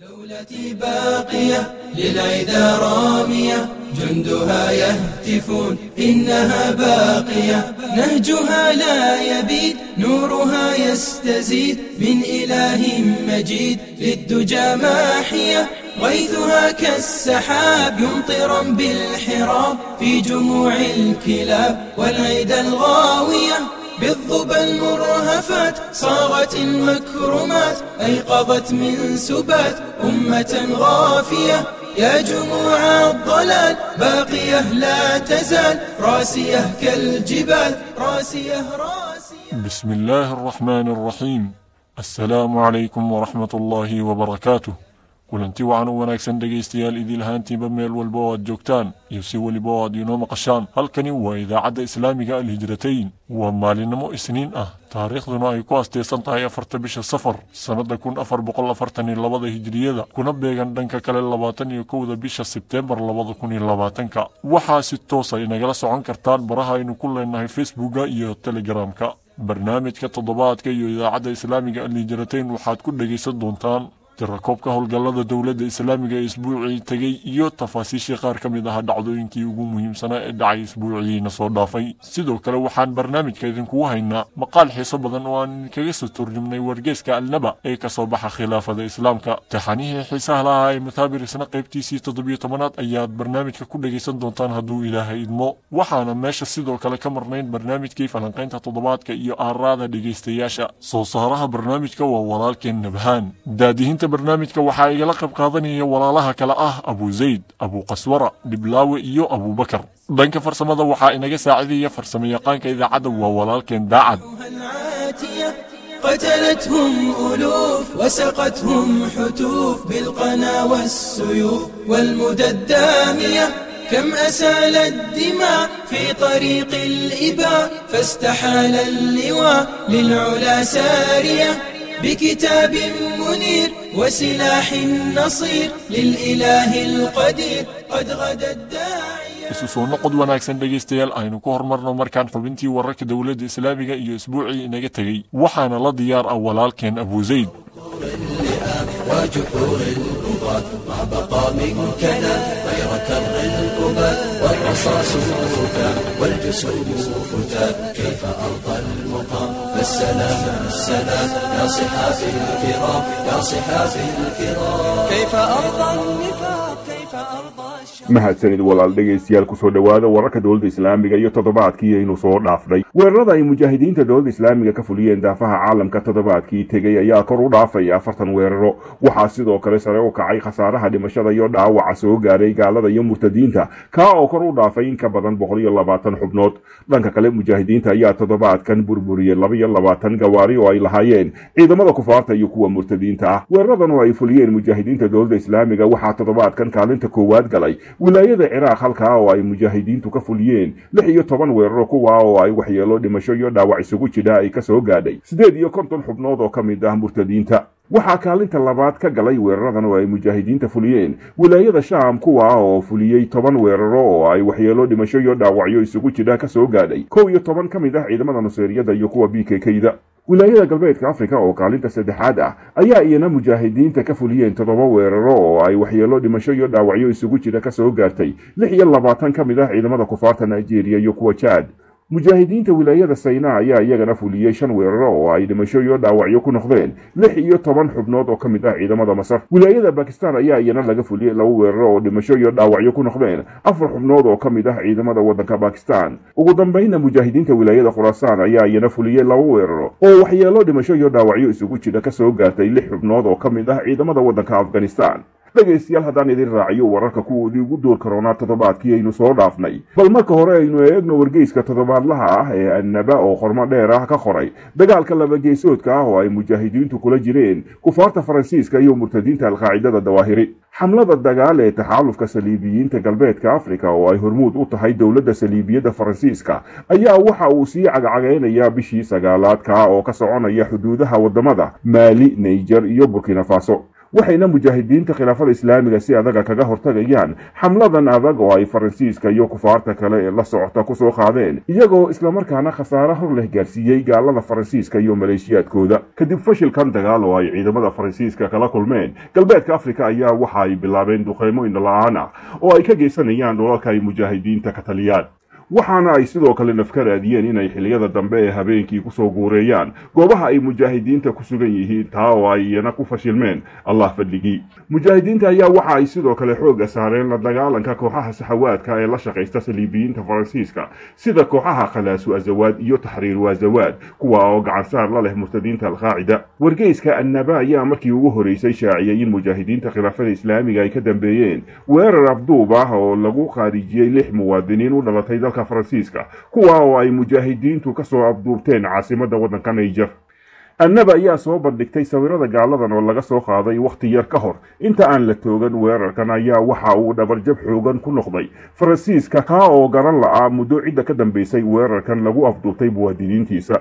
دولتي باقية للعدا رامية جندها يهتفون إنها باقية. نهجها لا يبيد نورها يستزيد من إله مجيد للدجى ماحية. غيثها كالسحاب يمطرا بالحراب في جموع الكلاب والعيد الغاوية. بالظبى المرهفات صاغت المكرمات أيقظت من سبات أمة غافية. يا جموع الضلال باقية لا تزال راسية كالجبال راسية راسية. بسم الله الرحمن الرحيم. السلام عليكم ورحمة الله وبركاته. Kulanti wacan u wanaagsan dhegaystayaal idil ahaantiinba meel walba oo aad joogtaan iyo si weliba oo aad inoo maqashaan halkani waa idaacadda islaamiga alhijratayn waa maalinimo isniin ah taariikhduna ay ku asteysan tahay afarta bisha safar sannadda kun afar boqol afartan iyo labada hijiriyada kuna beegan dhanka kale labaatan iyo kowda bisha sebteembar labada kun iyo labaatanka waxaa si toosa inagala socon kartaan baraha aynu ku leenahay facebooka iyo telegramka barnaamijka toddobaadka iyo idaacadda islaamiga alhijratayn waxaad ku dhegaysan doontaan tirakoobka howlgallada dowladda islaamiga ee isbuucii tegey iyo tafaasiishii qaar ka mid ah dhacdooyinkii ugu muhiimsanaa ee dhacay isbuuciina soo dhaafay. Sidoo kale waxaan barnaamijka idinkugu haynaa maqaal xiiso badan oo aan idinkaga soo turjumnay wargeeska alnaba ee ka soo baxa khilaafada islaamka. Taxanihii xiisaha lahaa ee mutaabirisna qaybtiisii toddobiyo tobanaad ayaad barnaamijka ku dhegaysan doontaan hadduu ilaahay idmo. Waxaana meesha sidoo kale ka marnayn barnaamijkii falanqaynta toddobaadka iyo aaraada dhegaystayaasha. Soo saaraha barnaamijka waa walaalkeen nabhaan. Daadihinta برنامج وحاي لقب قاضني ولا لها كلا آه أبو زيد أبو قسورة دبلاوي إيو أبو بكر. بنك فرسما ذا وحا انك ساعدي فرسما يقانك إذا عدو ولالكن داعد. قتلتهم ألوف وسقتهم حتوف بالقنا والسيوف. والمدى الدامية كم أسال الدماء في طريق الإباء فاستحال اللواء للعلا سارية. بكتاب منير وسلاح نصير للإله القدير قد غدا الداعية isu soo noqod wanaagsan dhegaystayaal aynu ku hormarno markaan xubintii wararka dowladda islaamiga iyo isbuucii inaga tegey waxaana la diyaar ah walaalkeen abu zayd القضاة ما بقى من كلام غير كر الأباد والرصاص فتات والجسوم فتات كيف أرضى المقام؟ فالسلام السلام يا صحافي الكرام يا صحافي الكرام كيف أرضى النفاق؟ كيف أرضى mahadsanid walaal dhegaystayaal ku soo dhowaada wararka dowladda islaamiga iyo toddobaadkii aynu soo dhaafnay. Weerarada ay mujaahidiinta dowladda islaamiga ka fuliyeen daafaha caalamka toddobaadkii tegey ayaa kor u dhaafaya afartan weeraro. Waxaa sidoo kale sare u kacay khasaaraha dhimashada iyo dhaawaca soo gaaray gaalada iyo murtadiinta kaa oo kor u dhaafay in ka badan boqol iyo labaatan xubnood. Dhanka kale mujaahidiinta ayaa toddobaadkan burburiyey laba iyo labaatan gawaari oo ay lahaayeen ciidamada kufaarta iyo kuwa murtadiinta ah. Weeraradan oo ay fuliyeen mujaahidiinta dowladda islaamiga waxaa toddobaadkan kaalinta koowaad galay wilaayada ciraaq halkaa oo ay mujaahidiintu ka fuliyeen lix iyo toban weeraro kuwa oo ay waxyeelo dhimasho iyo dhaawac isugu jira ay ka soo gaadhay. Siddeed iyo konton xubnood oo ka mid ah murtadiinta waxaa kaalinta labaad ka galay weeraradan oo ay mujaahidiinta fuliyeen. Wilaayada shaam kuwa oo fuliyey toban weeraro oo ay waxyeelo dhimasho iyo dhaawacyo isugu jira ka soo gaadhay. Kow iyo toban ka mid ah ciidamada nuseeriyada iyo kuwa b k k da wilaayada galbeedka afrika oo kaalinta saddexaad ah ayaa iyana mujaahidiinta ka fuliyeen toddoba weeraro oo ay waxyeelo dhimasho iyo dhaawacyo isugu jira ka soo gaartay. Lix iyo labaatan ka mid ah ciidamada kufaarta nigeria iyo kuwa jaad mujaahidiinta wilaayada sayna ayaa iyagana fuliyey shan weeraro oo ay dhimasho iyo dhaawacyo ku noqdeen lix iyo toban xubnood oo ka mid ah ciidamada masar wilaayada bakistan ayaa iyana laga fuliyey laba weeraro oo dhimasho iyo dhaawacyo ku noqdeen afar xubnood oo ka mid ah ciidamada waddanka bakistan ugu dambaynna mujaahidiinta wilaayada khuraasaan ayaa iyana fuliyey laba weeraro oo waxyeelo dhimasho iyo dhaawacyo isugu jira ka soo gaartay lix xubnood oo ka mid ah ciidamada waddanka afghanistan dhegaystayaal haddaan idin raaciyo wararka kuwoodii ugu door karoonaa toddobaadkii aynu soo dhaafnay. Bal marka hore aynu eegno wargeyska toddobaadlaha ah ee annaba oo qormo dheer ah ka qoray. Dagaalka labageesoodka ah oo ay mujaahidiintu kula jireen kufaarta faransiiska iyo murtadiinta alqaacidada dawaahiri. Xamlada dagaal ee taxaalufka saliibiyiinta galbeedka afrika oo ay hormuud u tahay dowladda saliibiyadda faransiiska ayaa waxa uu sii cagcagaynayaa bishii sagaalaadka oo ka soconaya xuduudaha waddamada maali naijer iyo burkina faso waxayna mujaahidiinta khilaafada islaamiga si adaga kaga hortagayaan xamladan adag oo ay faransiiska iyo kufaarta kale ee la socota ku soo qaadeen iyagoo islamarkaana khasaare hor leh gaarsiiyey gaalada faransiiska iyo maleeshiyaadkooda. Kadib fashilkan dagaal oo ay ciidamada faransiiska kala kulmeen galbeedka afrika ayaa waxa ay bilaabeen duqeymo indhala-aan ah oo ay ka geysanayaan dhulalka ay mujaahidiinta ka taliyaan waxaana ay sidoo kale nafka raadiyeen inay xiliyada dambe ee habeenkii ku soo guureeyaan. Goobaha ay mujaahidiinta ku sugan yihiin taa oo ay iyana ku fashilmeen. Allah fadligii mujaahidiinta ayaa waxa ay sidoo kale xooga saareen la dagaalanka kooxaha saxawaadka ee la shaqaysta saliibiyiinta faransiiska. Sida kooxaha khalaasu azawaad iyo taxriir waazawaad kuwa oo gacansaar la leh murtadiinta alqaacida. Wargeyska annaba ayaa markii ugu horeysay shaaciyey in mujaahidiinta khilaafada islaamiga ay ka dambeeyeen. Weerar afduub ah oo lagu khaarijiyey lix muwaadiniin u dhalatay dalka faransiiska. Kuwa oo ay mujaahidiintu ka soo afduubteen caasimadda waddanka naijer annaba ayaa soo bandhigtay sawirada gaaladan oo laga soo qaaday wakhti yar ka hor. Inta aan la toogan weerarkan ayaa waxa uu dhabarjab xoogan ku noqday. Faransiiska kaa oo garan la'aa muddo cidda ka dambaysay weerarkan lagu afduubtay muwaadiniintiisa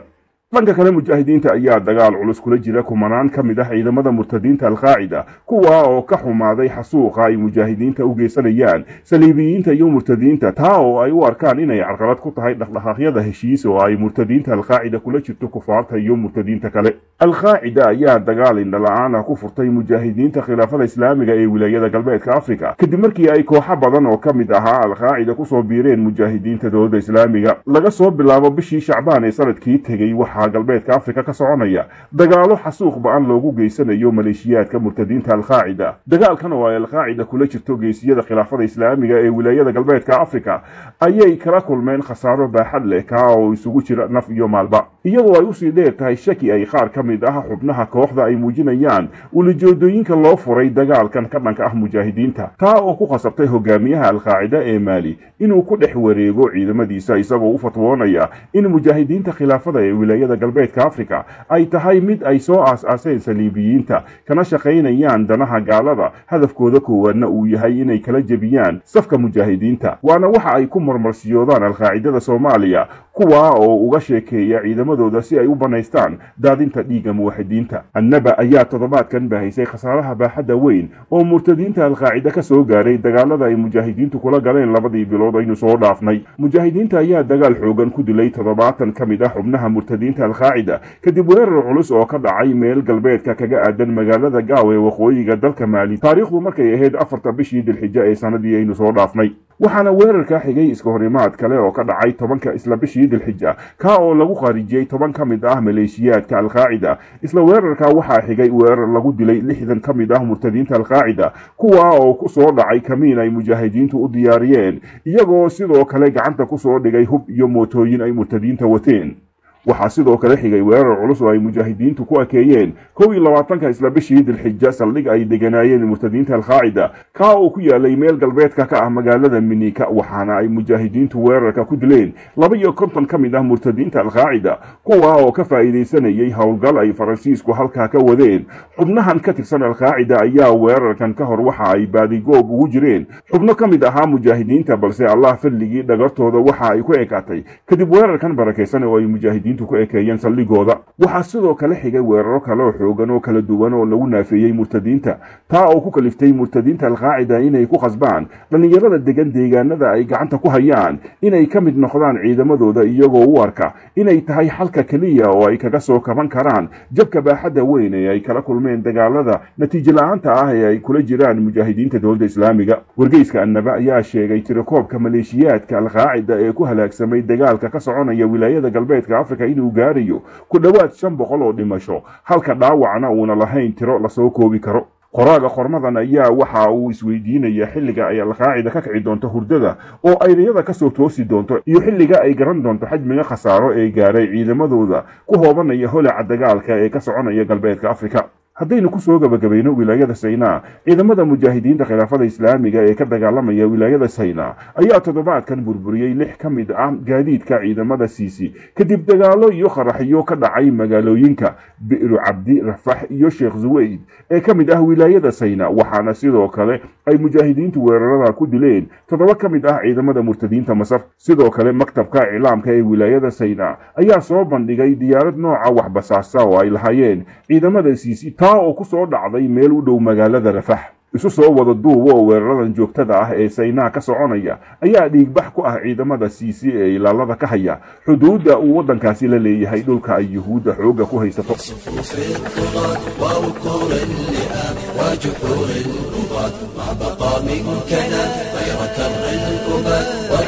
dhanka kale mujaahidiinta ayaa dagaal culus kula jira kumanaan ka mid ah ciidamada murtadiinta alqaacida kuwa oo ka xumaaday xasuuqa ay mujaahidiinta u geysanayaan saliibiyiinta iyo murtadiinta taa oo ay u arkaan inay carqalad ku tahay dhaqdhaqaaqyada heshiis oo ay murtadiinta alqaacida kula jirto kufaarta iyo murtadiinta kale. Alqaacida ayaa dagaal indhala-aan ah ku furtay mujaahidiinta khilaafada islaamiga ee wilaayada galbeedka afrika. Kadib markii ay kooxo badan oo ka mid ahaa alqaacida ku soo biireen mujaahidiinta dowladda islaamiga laga soo bilaabo bishii shacbaan ee sannadkii tegey waxaa galbeedka afrika ka soconaya dagaalo xasuuq ba'an loogu geysanayo maleeshiyaadka murtadiinta alqaacida dagaalkan oo ay alqaacida kula jirto geesiyada khilaafada islaamiga ee wilaayada galbeedka afrika. Ayay kala kulmeen khasaaro baaxad leh kaa oo isugu jira naf iyo maalba. Iyadoo ay u sii dheer tahay shaki ay qaar ka mid ah xubnaha kooxda ay muujinayaan ulijoodooyinka loo furay dagaalkan ka dhanka ah mujaahidiinta. Taa oo ku khasabtay hogaamiyaha alqaacida ee maali inuu ku dhex wareego ciidamadiisa isagoo u fatwoonaya in mujaahidiinta khilaafada ee wilaayada galbeedka afrika ay tahay mid ay soo aas-aaseen saliibiyiinta kana shaqaynayaan danaha gaalada. Hadafkooda koowaadna uu yahay inay kala jebiyaan safka mujaahidiinta. Waana waxa ay ku marmarsiyoodaan alqaacidada soomaaliya kuwa oo uga sheekeeya ciidamadooda si ay u banaystaan daadinta dhiigga muwaxidiinta. Annaba ayaa toddobaadkan bahaysay khasaaraha baaxadda weyn oo murtadiinta alqaacida ka soo gaaray dagaalada ay mujaahidiintu kula galeen labadii bilood aynu soo dhaafnay. Mujaahidiinta ayaa dagaal xoogan ku dilay toddobaatan ka mid ah xubnaha murtadiinta alqaacida. Kadib weerar culus oo ka dhacay meel galbeedka kaga aadan magaalada gaaw ee waqooyiga dalka maali. Taariikhdu markay ahayd afarta bishii dilxija ee sanadii aynu soo dhaafnay. Waxaana weerarkaa xigay iska horimaad kale oo ka dhacay tobanka isla bishii dilxija kaa oo lagu khaarijiyey toban ka mid ah maleeshiyaadka alqaacida. Isla weerarkaa waxaa xigay weerar lagu dilay lixdan ka mid ah murtadiinta alqaacida kuwa oo ku soo dhacay kamiin ay mujaahidiintu u diyaariyeen iyagoo sidoo kale gacanta ku soo dhigay hub iyo mootooyin ay murtadiinta wateen waxaa sidoo kale xigay weerar culus oo ay mujaahidiintu ku ekeeyeen kow iyo labaatanka isla bishii dilxija saldhig ay deganaayeen murtadiinta alqaacida kaa oo ku yaalay meel galbeedka ka ah magaalada minika waxaana ay mujaahidiintu weerarka ku dileen. Laba iyo konton ka mid ah murtadiinta alqaacida kuwa oo ka faa'iidaysanayay howlgal ay faransiisku halkaa ka wadeen. Xubnahan ka tirsan alqaacida ayaa weerarkan ka hor waxa ay baadigoob ugu jireen. Xubno ka mid ahaa mujaahidiinta balse allah fadligii dhagartooda waxa ay ku ekaatay. Kadib weerarkan barakaysan oo ay mujaahidiin ku ekeeyeen saldhigooda. Waxaa sidoo kale xigay weeraro kale oo xoogan oo kala duwan oo lagu naafeeyey murtadiinta. Taa oo ku kaliftay murtadiinta alqaacida inay ku khasbaan dhallinyarada degan deegaanada ay gacanta ku hayaan inay ka mid noqdaan ciidamadooda iyagoo u arka inay tahay xalka keliya oo ay kaga soo kaban karaan. Jabka baaxadda weyn ee ay kala kulmeen dagaalada natiijo la'aanta ah ee ay kula jiraan mujaahidiinta dowladda islaamiga. Wargeyska annaba ayaa sheegay tirakoobka maleeshiyaadka alqaacida ee ku halaagsamay dagaalka ka soconaya wilaayada galbeedka afrika inuu gaarayo ku dhowaad shan boqol oo dhimasho. Halka dhaawacna uuna lahayn tiro la soo koobi karo. Qoraaga qormadan ayaa waxa uu isweydiinaya xilliga ay alqaacida ka kici doonto hurdada oo ayriyada ka soo toosi doonto iyo xilliga ay garan doonto xajmiga khasaaro ee gaaray ciidamadooda ku hoobanaya holaca dagaalka ee ka soconaya galbeedka afrika haddaynu ku soo gabagabayno wilaayada saynaa ciidamada mujaahidiinta khilaafada islaamiga ee ka dagaalamaya wilaayada saynaa ayaa toddobaadkan burburiyey lix ka mid ah gaadiidka ciidamada siisi kadib dagaalo iyo qaraxyo ka dhacay magaalooyinka bi'ru cabdi rafax iyo sheekh zuweyd ee ka mid ah wilaayada saynaa waxaana sidoo kale ay mujaahidiintu weerarada ku dileen toddoba ka mid ah ciidamada murtadiinta masar. Sidoo kale maktabka iclaamka ee wilaayada saynaa ayaa soo bandhigay diyaarad nooca waxbasaasa oo ay lahaayeen ciidamada siisi taa oo ku soo dhacday meel u dhow magaalada rafax. Isu soo wada duuba oo weeraradan joogtada ah ee saynaa ka soconaya ayaa dhiigbax ku ah ciidamada siisi ee ilaalada ka haya. Xuduudda uu waddankaasi la leeyahay dhulka ay yuhuudda xoogga ku haysato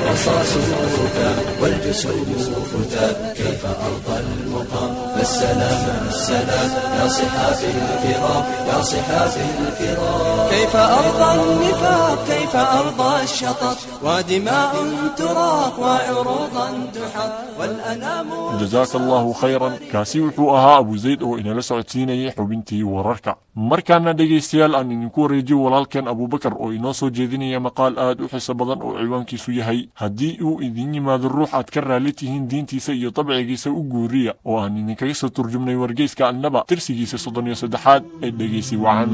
صفوف الطغاة ووقور اللئام وجحور البغاة ما بقى منكنا غير كر الأباد والرصاص فتات والجسوم فتات كيف أرضى المقام فالسلام السلام يا صحافي الكرام يا صحافي الكرام كيف أرضى النفاق كيف أرضى الشطط ودماء تراق وعروضا تحط والأنام jasaaka allahu khayran kaasi wuxuu ahaa abu zayd oo inala socodsiinayay xubintii wararka markaana dhegaystayaal aan idinku wareejiyo walaalkeen abubakar oo inoo soo jeedinaya maqaal aad u xiso badan oo ciwaankiisu yahay haddii uu idin yimaado ruux aad ka raalli tihiin diintiisa iyo dabcigiisa u guuriya oo aan idinkaga soo turjumnay wargeyska annaba tirsigiisa soddon iyo saddexaad ee dhegaysi wacan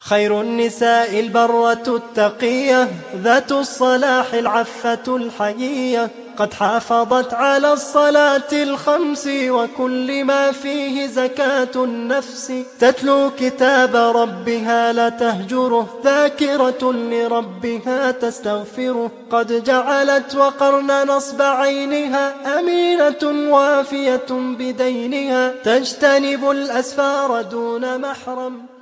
خير النساء البرة التقية ذات الصلاح العفة الحيية قد حافظت على الصلاة الخمس وكل ما فيه زكاة النفس. تتلو كتاب ربها لا تهجره ذاكرة لربها تستغفره. قد جعلت وقرن نصب عينها أمينة وافية بدينها. تجتنب الأسفار دون محرم.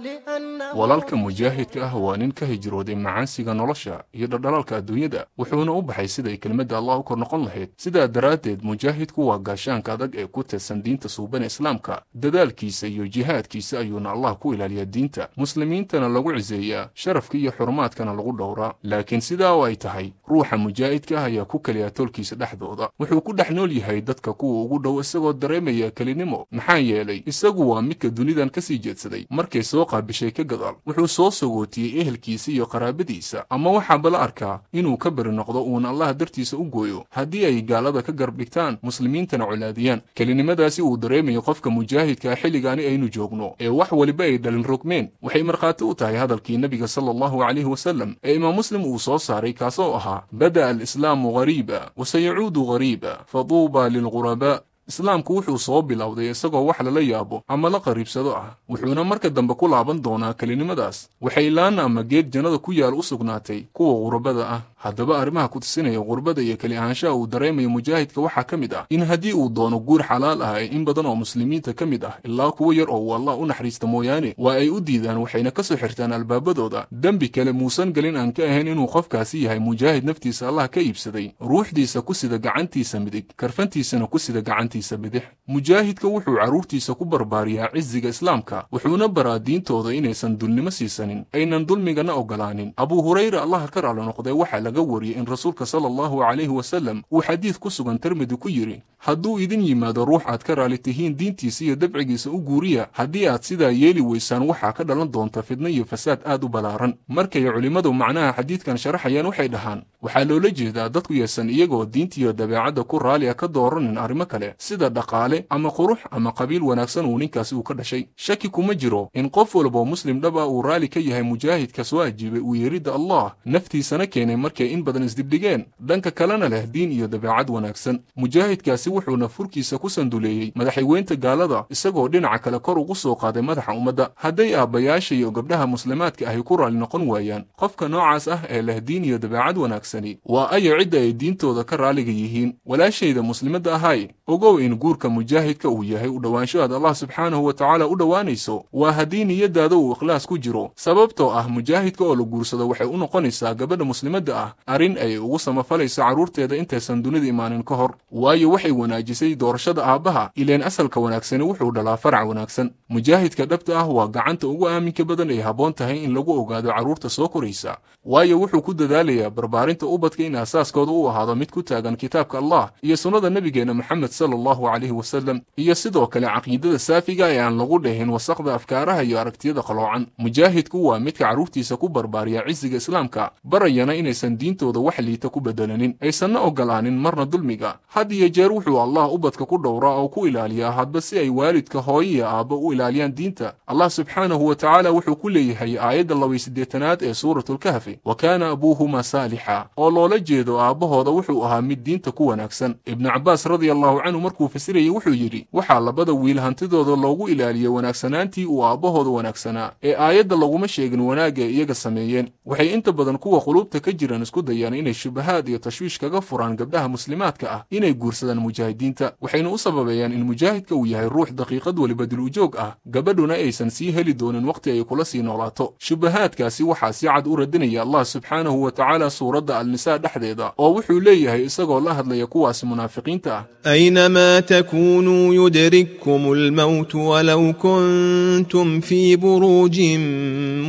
Walaalka mujaahidka ah waa nin ka hijrooday macaansiga nolosha iyo dhaldhalaalka adduunyada wuxuuna u baxay siday kelmadda allah u kor noqon lahayd. Sidaa daraaddeed mujaahidku waa gaashaanka adag ee ku tirsan diinta suuban islaamka. Dadaalkiisa iyo jihaadkiisa ayuuna allah ku ilaaliyaa diinta. Muslimiintana lagu ciseeyaa sharafka iyo xurumaadkana lagu dhowraa. Laakiin sidaa oo ay tahay ruuxa mujaahidka ah ayaa ku keliya tolkiisa dhexdooda. Wuxuu ku dhex nool yahay dadka kuwa ugu dhow isagoo dareemaya kelinimo maxaa yeelay isagu waa midka dunidan ka sii jeedsaday. Markay soo qaabishay ka gadaal. Wuxuu soo sogootiyey ehelkiisa iyo qaraabadiisa. Ama waxaaba la arkaa inuu ka beri noqdo uuna allah dartiisa u gooyo. Haddii ay gaalada ka garb dhigtaan muslimiintana colaadiyaan. Kelinimadaasi uu dareemayo qofka mujaahidka xilligaani aynu joogno. Ee wax waliba ay dhalin rogmeen. Waxay markhaati u tahay hadalkii nebiga sala allahu calayhi wasallam ee imaam muslim uu soo saaray kaasoo ahaa bada'a alislaamu ghariiba wasayacuudu ghariiba faduuba lilghurabaa islaamku wuxuu soo bilowday isagoo wax lala yaabo ama la qariibsado ah wuxuuna marka dambe ku laaban doonaa kelinimadaas waxay laana ama geed jannada ku yaal u sugnaatay kuwa qurbada ah haddaba arrimaha ku tusinaya qurbada iyo keli ahaanshaha uu dareemayo mujaahidka waxaa ka mid ah in haddii uu doono guur xalaal ah ee in badan oo muslimiinta ka mid ah ilaa kuwo yar oo uu allah u naxariista mooyaane waa ay u diidaan waxayna ka soo xirtaan albaabadooda dembi kale muusan gelin aan ka ahayn inuu qofkaasi yahay mujaahid naftiisa allah ka iibsaday. Ruuxdiisa ku sida gacantiisa midig karfantiisana ku sida gacantiisa bidix mujaahidka wuxuu carruurtiisa ku barbaariyaa ciziga islaamka wuxuuna baraa diintooda inaysan dulnimo siisanin aynan dulmigana ogolaanin. Abuu hurayra allah ka raali noqdee waxaa laga wariyey in rasuulka sala allahu calayhi wasallam uu xadiid ku sugan tirmidi ku yidhi hadduu idin yimaado ruux aad ka raali tihiin diintiisa iyo dabcigiisa u guuriya haddii aad sidaa yeeli weysaan waxaa ka dhalan doonta fidno iyo fasaad aad u ballaaran. Markay culimmadu macnaha xadiidkan sharaxayaan waxay dhahaan waxaa loola jeedaa dadku yeesan iyagoo diintiiyo dabeecadda ku raaliya ka dooranin arrimo kale sida dhaqaale ama qurux ama qabiil wanaagsan uu ninkaasi uu ka dhashay. Shaki kuma jiro in qof walboo muslim dhab ah uu raali ka yahay mujaahidka soo ajiibay uu yeeridda allah naftiisana keenay markay in badan isdibdhigeen dhanka kalena leh diin iyo dabeecad wanaagsan. Mujaahidkaasi wuxuuna furkiisa ku sanduleeyey madaxweynta gaalada isagoo dhinaca kale kor ugu soo qaaday madaxa ummadda. Hadday aabbayaasha iyo gabdhaha muslimaadka ahi ku raali noqon waayaan qofka noocaas ah ee leh diin iyo dabeecad wanaagsani waa ayo cidda ay diintooda ka raaliga yihiin. Walaashayda muslimadda ahay ogow in guurka mujaahidka uu yahay u dhowaanshahaad allah subxaanahu wa tacaala u dhowaanayso waa haddii niyadaada uu ikhlaas ku jiro. Sababtoo ah mujaahidka oo la guursado waxay u noqonaysaa gabadha muslimadda ah arrin ay ugu samafalayso carruurteeda intaysan dunida imaanin ka hor waayo waxay wanaajisay doorashada aabbaha. Ileen asalka wanaagsani wuxuu dhalaa farac wanaagsan. Mujaahidka dhabta ah waa gacanta ugu aaminka badan ay habboon tahay in lagu ogaado carruurta soo koraysa. Waayo wuxuu ku dadaalayaa barbaarinta ubadka in asaaskooda u ahaado mid ku taagan kitaabka allah iyo sunnada nebigeenna moxamed sala allahu calayhi wasallam iyo sidoo kale caqiidada saafiga ee aan lagu dhehin wasaqda afkaaraha iyo aragtiyada qaloocan. Mujaahidku waa midka carruurtiisa ku barbaariya cisiga islaamka barayana inaysan diintooda wax liita ku bedelanin aysanna ogolaanin marna dulmiga. Had iyo jeer wuxuu allah ubadka ku dhowraa oo ku ilaaliyaa hadba si ay waalidka hooyo iyo aabba u ilaaliyaan diinta. Allah subxaanahu wa tacaala wuxuu ku leeyahay aayadda labay siddeetanaad ee suuratulkahfi wa kaana abuuhuma saalixa oo loola jeedo aabbahooda wuxuu ahaa mid diinta ku wanaagsan. Ibnu cabbaas radia allahu canhu markuu fasirayay wuxuu yidhi waxaa labada wiil hantidooda loogu ilaaliyey wanaagsanaantii uu aabbahooda wanaagsanaa ee aayadda laguma sheegin wanaagga iyaga sameeyeen. Waxay inta badan kuwa quluubta ka jiraan isku dayaan inay shubahaad iyo tashwiish kaga furaan gabdhaha muslimaadka ah inay guursadaan mujaahidiinta waxayna u sababeeyaan in mujaahidka uu yahay ruux daqiiqad weliba dil ujoog ah gabadhuna aysan sii heli doonin wakhti ay kula sii noolaato shubahaadkaasi waxaa si cad u radinaya allah subxaanahu wa tacaala suuradda alnisaa dhexdeeda oo wuxuu leeyahay isagoo la hadlaya kuwaasi munaafiqiinta ah أينما تكونوا يدرككم الموت ولو كنتم في بروج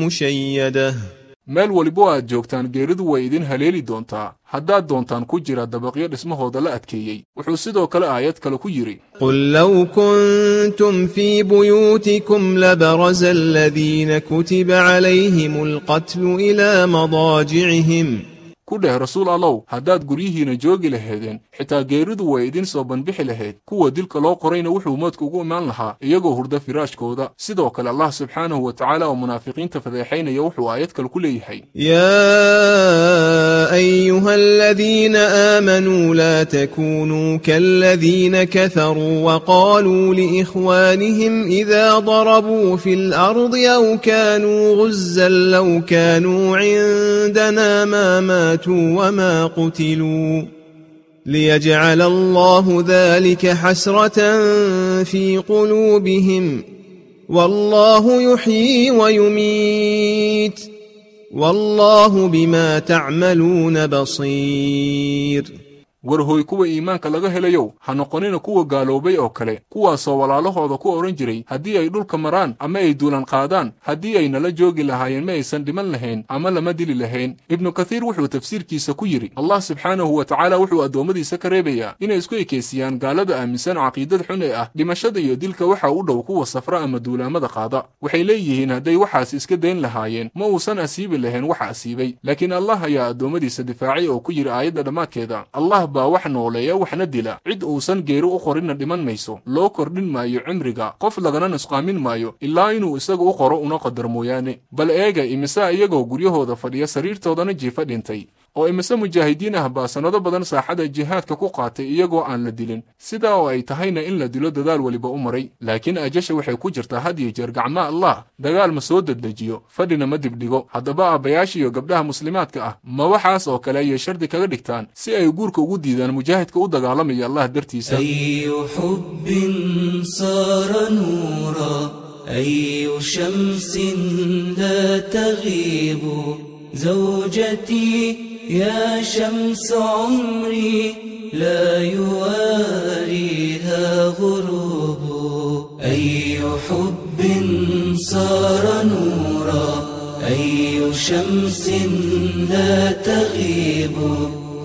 مشيدة meel welibo aad joogtaan geeridu way idin haleeli doontaa haddaad doontaan ku jira dabaqyo dhismahooda la adkeeyey wuxuu sidoo kale aayad kale ku yidhi قل لو كنتم في بيوتكم لبرز الذين كتب عليهم القتل إلى مضاجعهم كله رسول الله هداد قريهين جوغي لهذين حتى قيردو ويدين صوبان بحي لهيد كوه ديلك الله قرينا وحو موت كوغو مان لها يغو هرده فراش كودا سيدوك الله سبحانه وتعالى ومنافقين تفضيحين يوحو آياتك الكل يحي يا أيها الذين آمنوا لا تكونوا كالذين كثروا وقالوا لإخوانهم إذا ضربوا في الأرض أو كانوا غزا لو كانوا عندنا ما مات ماتوا وما قتلوا ليجعل الله ذلك حسرة في قلوبهم والله يحيي ويميت والله بما تعملون بصير warhooy kuwa iimaanka laga helayow ha noqonina kuwa gaaloobay oo kale kuwaasoo walaalahooda ku odhan jiray haddii ay dhulka maraan ama ay duulan qaadaan haddii ay nala joogi lahaayeen ma aysan dhiman lahayn ama lama dili lahayn. Ibnu kathiir wuxuu tafsiirkiisa ku yidhi allah subxaanahu wa tacaala wuxuu addoommadiisa ka reebayaa inay isku ekeysiyaan gaalada aaminsan caqiidad xun ee ah dhimashada iyo dilka waxaa u dhow kuwa safra ama duulaamada qaada. Waxay leeyihiin hadday waxaas iska dayn lahaayeen ma uusan asiibi lahayn waxa asiibay. Laakiin allah ayaa addoommadiisa difaacay oo ku yidhi aayadda dhammaadkeeda baa wax nooleeya waxna dila. Cid uusan geeri u qorinna dhiman mayso. Loo kordhin maayo cimriga. Qof lagana nusqaamin maayo ilaa inuu isaga u qoro una qadar mooyaane. Bal eega imise iyagoo guryahooda fadhiya sariirtoodana jiifa dhintay oo imise mujaahidiin ah baa sannado badan saaxada jihaadka ku qaatay iyagoo aan la dilin sidaa oo ay tahayna in la dilo dadaal weliba u maray laakiin ajasha waxay ku jirtaa had iyo jeer gacma allah dagaal ma soo deddejiyo fadhina ma dibdhigo haddaba aabbayaasha iyo gabdhaha muslimaadka ah ma waxaas oo kale ayay shardi kaga dhigtaan si ay guurka ugu diidaan mujaahidka u dagaalamaya allah dartiisa أي شمس لا تغيب زوجتي يا شمس عمري لا يواريها غروب. أي حب صار نورا أي شمس لا تغيب.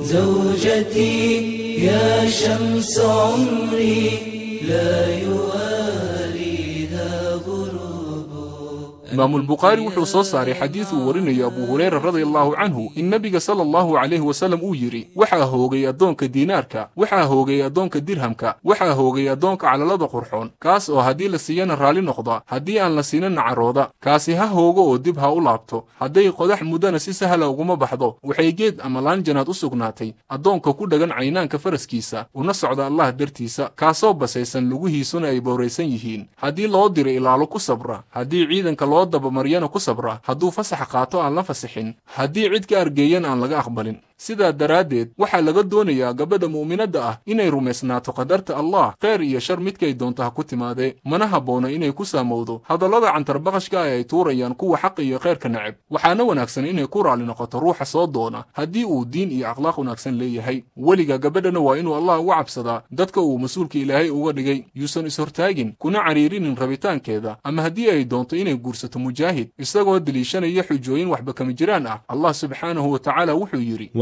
زوجتي يا شمس عمري لا يواريها imaamul bukhaari wuxuu soo saaray xadiid uu warinayo abu hureyra radia allahu canhu in nebiga sala allahu calayhi wasallam uu yidhi waxaa hoogay addoonka diinaarka waxaa hoogay addoonka dirhamka waxaa hoogay addoonka calalada qurxoon kaas oo haddii la siiyana raalli noqda haddii aan la siinana carooda kaasi ha hoogo oo dib ha u laabto hadday qodax muddana si sahla uguma baxdo waxay geed ama laanjanaad u sugnaatay addoonka ku dhagan caynaanka faraskiisa una socda allah dartiisa kaasoo basaysan lugihiisuna ay bowraysan yihiin haddii loo diro ilaalo ku sabra haddii ciidanka loo dabamaryana ku sabra hadduu fasax qaato aan la fasixin haddii cid ka argeeyana aan laga aqbalin sidaa daraaddeed waxaa laga doonayaa gabadha mu'minadda ah inay rumaysnaato qadarta allah kheyr iyo shar midkay doonto ha ku timaadee mana habboona inay ku saamowdo hadallada cantarbaqashka ah ay tuurayaan kuwa xaq iyo kheyrka neceb. Waxaana wanaagsan inay ku raalli noqoto ruuxa soo doona haddii uu diin iyo akhlaaq wanaagsan leeyahay. Weliga gabadhana waa inuu allah uga cabsadaa dadka uu mas'uulka ilaahay uga dhigay. Yuusan ishortaagin kuna cariirinin rabitaankeeda. Ama haddii ay doonto inay guursato mujaahid isagoo deliishanaya xujooyin waxba kama jiraan ah. Allah subxaanahu wa tacaala wuxuu yidhi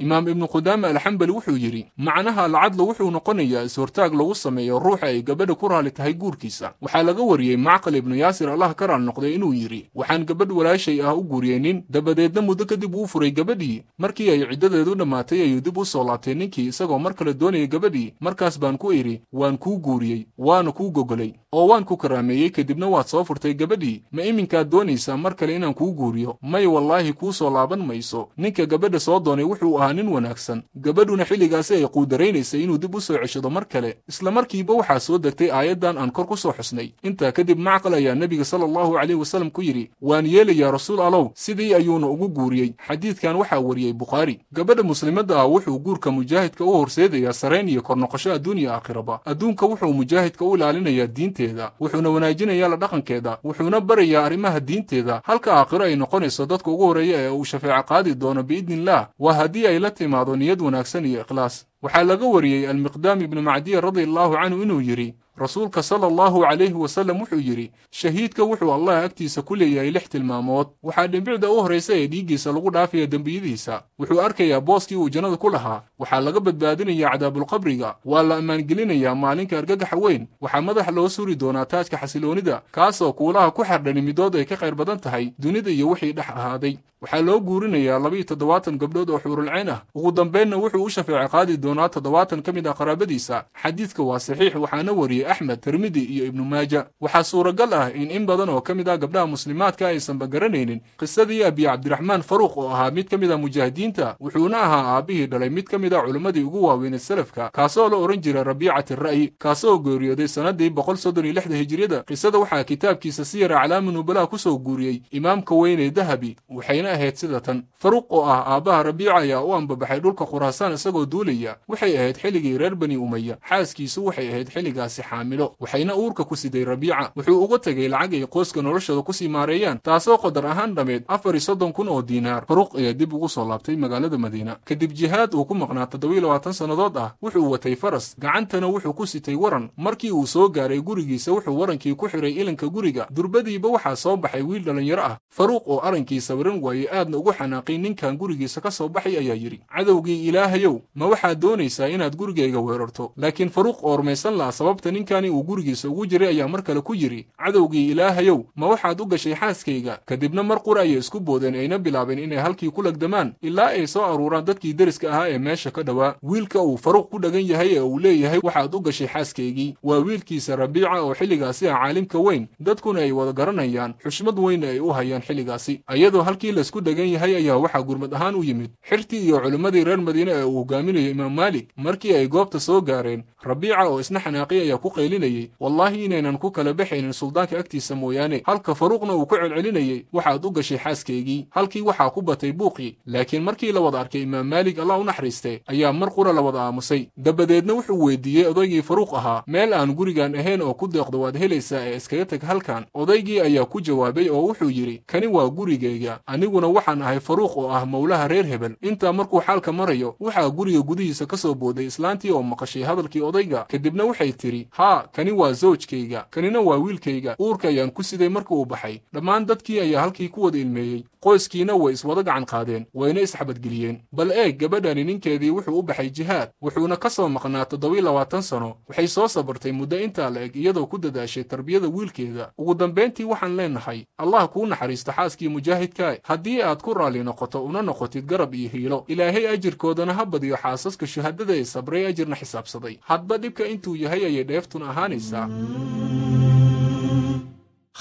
imaam ibnu qudaama alxambali wuxuu yidhi macnaha lacadla wuxuu noqonayaa is-hortaag lagu sameeyo ruuxa ay gabadha ku raali tahay guurkiisa. Waxaa laga wariyey macqal ibnu yaasir allah ka raal noqday inuu yidhi waxaan gabadh walaashay ah u guuriyey nin dabadeedna muddo kadib uu furay gabadhii. Markii ay ciddadeedu dhammaatay ayuu dib u soo laabtay ninkii isagoo mar kale doonayay gabadhii. Markaas baan ku idhi waan kuu guuriyey waana kuu gogolay oo waan ku karaameeyey kadibna waad soo furtay gabadhii. Ma iminkaad doonaysaa mar kale inaan kuu guuriyo? May wallaahi kuu soo laaban mayso. Ninka gabadha soo doonay wuxuu ahaa nin wanaagsan. Gabadhuna xilligaasi ay quudaraynaysay inuu dib u soo ceshado mar kale. Isla markiiba waxaa soo degtay aayaddan aan kor ku soo xusnay. Intaa kadib macqal ayaa nebiga sala allahu caleyh wasallam ku yidhi waan yeelayaa rasuul allow sidii ayuuna ugu guuriyey. Xadiidkan waxaa wariyey bukhaari. Gabadha muslimadda ah wuxuu guurka mujaahidka u horseedayaa sarayn iyo kor noqosho adduuniya aakhiraba. Adduunka wuxuu mujaahidka u ilaalinayaa diinteeda wuxuuna wanaajinayaa la dhaqankeeda wuxuuna barayaa arrimaha diinteeda. Halka aakhiro ay noqonayso dadka ugu horreeya ee uu shafeeco qaadi doono biidniillah waa haddii ay لەی لە تێمادۆنیە دووناکسەنی ئەخلاس waxaa laga wariyey almiqdaam ibnu macdiya radia allahu canhu inuu yidhi rasuulka sala allahu calayhi wasallam wuxuu yidhi shahiidka wuxuu allah agtiisa ku leeyahay lix tilmaamood waxaa dhimbicda u horraysa ee dhiiggiisa lagu dhaafaya dembiyadiisa wuxuu arkayaa booskii uu jannada ku lahaa waxaa laga badbaadinayaa cadaabulqabriga waa la ammaangelinayaa maalinka argagaxa weyn waxaa madaxa loo suri doonaa taajka xasiloonida kaasoo kuulaha ku xardhani midood ay ka qayr badan tahay dunida iyo wixii dhex ahaaday waxaa loo guurinayaa labiiyo toddobaatan gabdhood oo xuurulcayn ah ugu dambaynna wuxuu u shafeeco qaadi doonaa toddobaatan ka mid ah qaraabadiisa xadiidka waa saxiix waxaana wariyey axmed tirmidi iyo ibnu maaja. Waxaa suuragal ah in in badan oo ka mid ah gabdhaha muslimaadka aysanba garanaynin qisadii abiy cabdiraxmaan faruuq oo ahaa mid ka mid ah mujaahidiinta wuxuuna ahaa aabbihii dhalay mid ka mid ah culimmadii ugu waaweyneed salafka kaasoo la odhan jiray rabiicati ra'yi kaasoo geeriyooday sannadii boqol soddon iyo lixda hijriyada. Qisada waxaa kitaabkiisa siyar aclaami nubalaha ku soo guuriyey imaamka weynee dahabi waxayna ahayd sida tan. Faruuq oo ah aabbaha rabiica ayaa u ambabaxay dhulka khuraasaan isagoo duulaya waxay ahayd xilligii reer bani umaya xaaskiisu waxay ahayd xilligaasi xaamilo waxayna uurka ku siday rabiica. Wuxuu uga tegay lacag ay qoyska noloshooda ku sii maareeyaan taasoo qadar ahaan dhammeed afar iyo soddon kun oo diinaar faruuq ayaa dib ugu soo laabtay magaalada madiina. Kadib jihaad uu ku maqnaa toddobiyo labaatan sannadood ah wuxuu watay faras. Gacantana wuxuu ku sitay waran. Markii uu soo gaaray gurigiisa wuxuu warankii ku xidhay ilanka guriga. Durbadiiba waxaa soo baxay wiil dhallinyaro ah. Faruuq oo arankii sawiran waayey aadna ugu xanaaqay ninkan gurigiisa ka soo baxay ayaa yidhi cadowgii ilaahayow ma waxaad doonaysaa inaad gurigayga weerarto laakiin faruuq oo rumaysan laha sababta ninkani uu gurigiisa ugu jiray ayaa mar kale ku yidhi cadowgii ilaahayow ma waxaad u gashay xaaskayga? Kadibna mar qura ayay isku boodeen ayna bilaabeen inay halkii ku lagdamaan ilaa ay soo aruuraan dadkii deriska ahaa ee meesha ka dhowaa wiilka uu faruuq ku dhagan yahay ee uu leeyahay waxaad u gashay xaaskaygii waa wiilkiisa rabiica oo xilligaasi ah caalimka weyn dadkuna ay wada garanayaan xushmad weyn ay u hayaan xilligaasi. Ayadoo halkii laysku dhagan yahay ayaa waxaa gurmad ahaan u yimid. Xirtii iyo culimmadii reer madiine ee uu hogaaminayo imaam maalik markii ay goobta soo gaareen rabiica oo isna xanaaqi ayaa ku qaylinayey wallaahi inaynan ku kala baxaynin suldaanka agtiisa mooyaane halka faruuqna uu ku celcelinayey waxaad u gashay xaaskaygii halkii waxaa ku batay buuqii laakiin markii la wada arkay imaam maalik allah u naxariiste ayaa mar qura la wada aamusay. Dabadeedna wuxuu weydiiyey odaygii faruuq ahaa meel aan gurigan ahayn oo ku deeqdo waad helaysaa ee iskaga tag halkan odaygii ayaa ku jawaabay oo wuxuu yidhi kani waa gurigayga aniguna waxaan ahay faruuq oo ah mowlaha reer hebel. Intaa markuu xaalka marayo waxaa guriga gudihiisa ka soo booday islaantii oo maqashay hadalkii odayga kadibna waxay tidhi haa kani waa zawjkayga kanina waa wiilkayga uurka ayaan ku siday marka uu baxay. Dhammaan dadkii ayaa halkii ku wada ilmeeyey. Qoyskiina way iswada gacan qaadeen wayna isxabadgeliyeen bal eeg gabadhani ninkeedii wuxuu u baxay jihaad wuxuuna ka soo maqnaa toddobiyo labaatan sano. Waxay soo sabartay muddo intaa la eg iyadoo ku dadaashay tarbiyada wiilkeeda. Ugu dambayntii waxaan leenahay allah kuu naxariisto xaaskii mujaahidkaa haddii aad ku raalli noqoto una noqotid garab iyo hiilo. Ilaahay ajirkoodana ha badiyo xaasaska shuhadada ee sabray ajirna xisaabsaday hadba dhibka intuu yahay ayay dheeftuna ahaanaysaa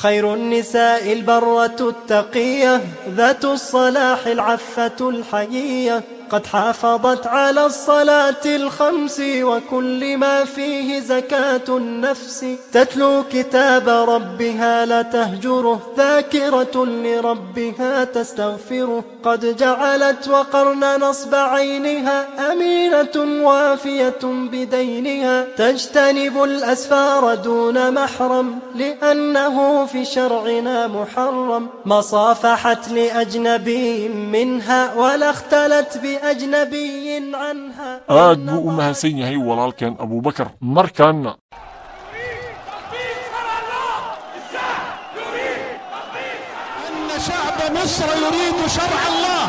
خير النساء البرة التقية ذات الصلاح العفة الحيية قد حافظت على الصلاة الخمس وكل ما فيه زكاة النفس. تتلو كتاب ربها لا تهجره ذاكرة لربها تستغفره. قد جعلت وقرن نصب عينها أمينة وافية بدينها. تجتنب الأسفار دون محرم لأنه في شرعنا محرم. ما صافحت لأجنبي منها ولا اختلت بأجنبي عنها aad buu u mahadsan yahay walaalkeen abuubakar markaana مصر يريد شرع الله.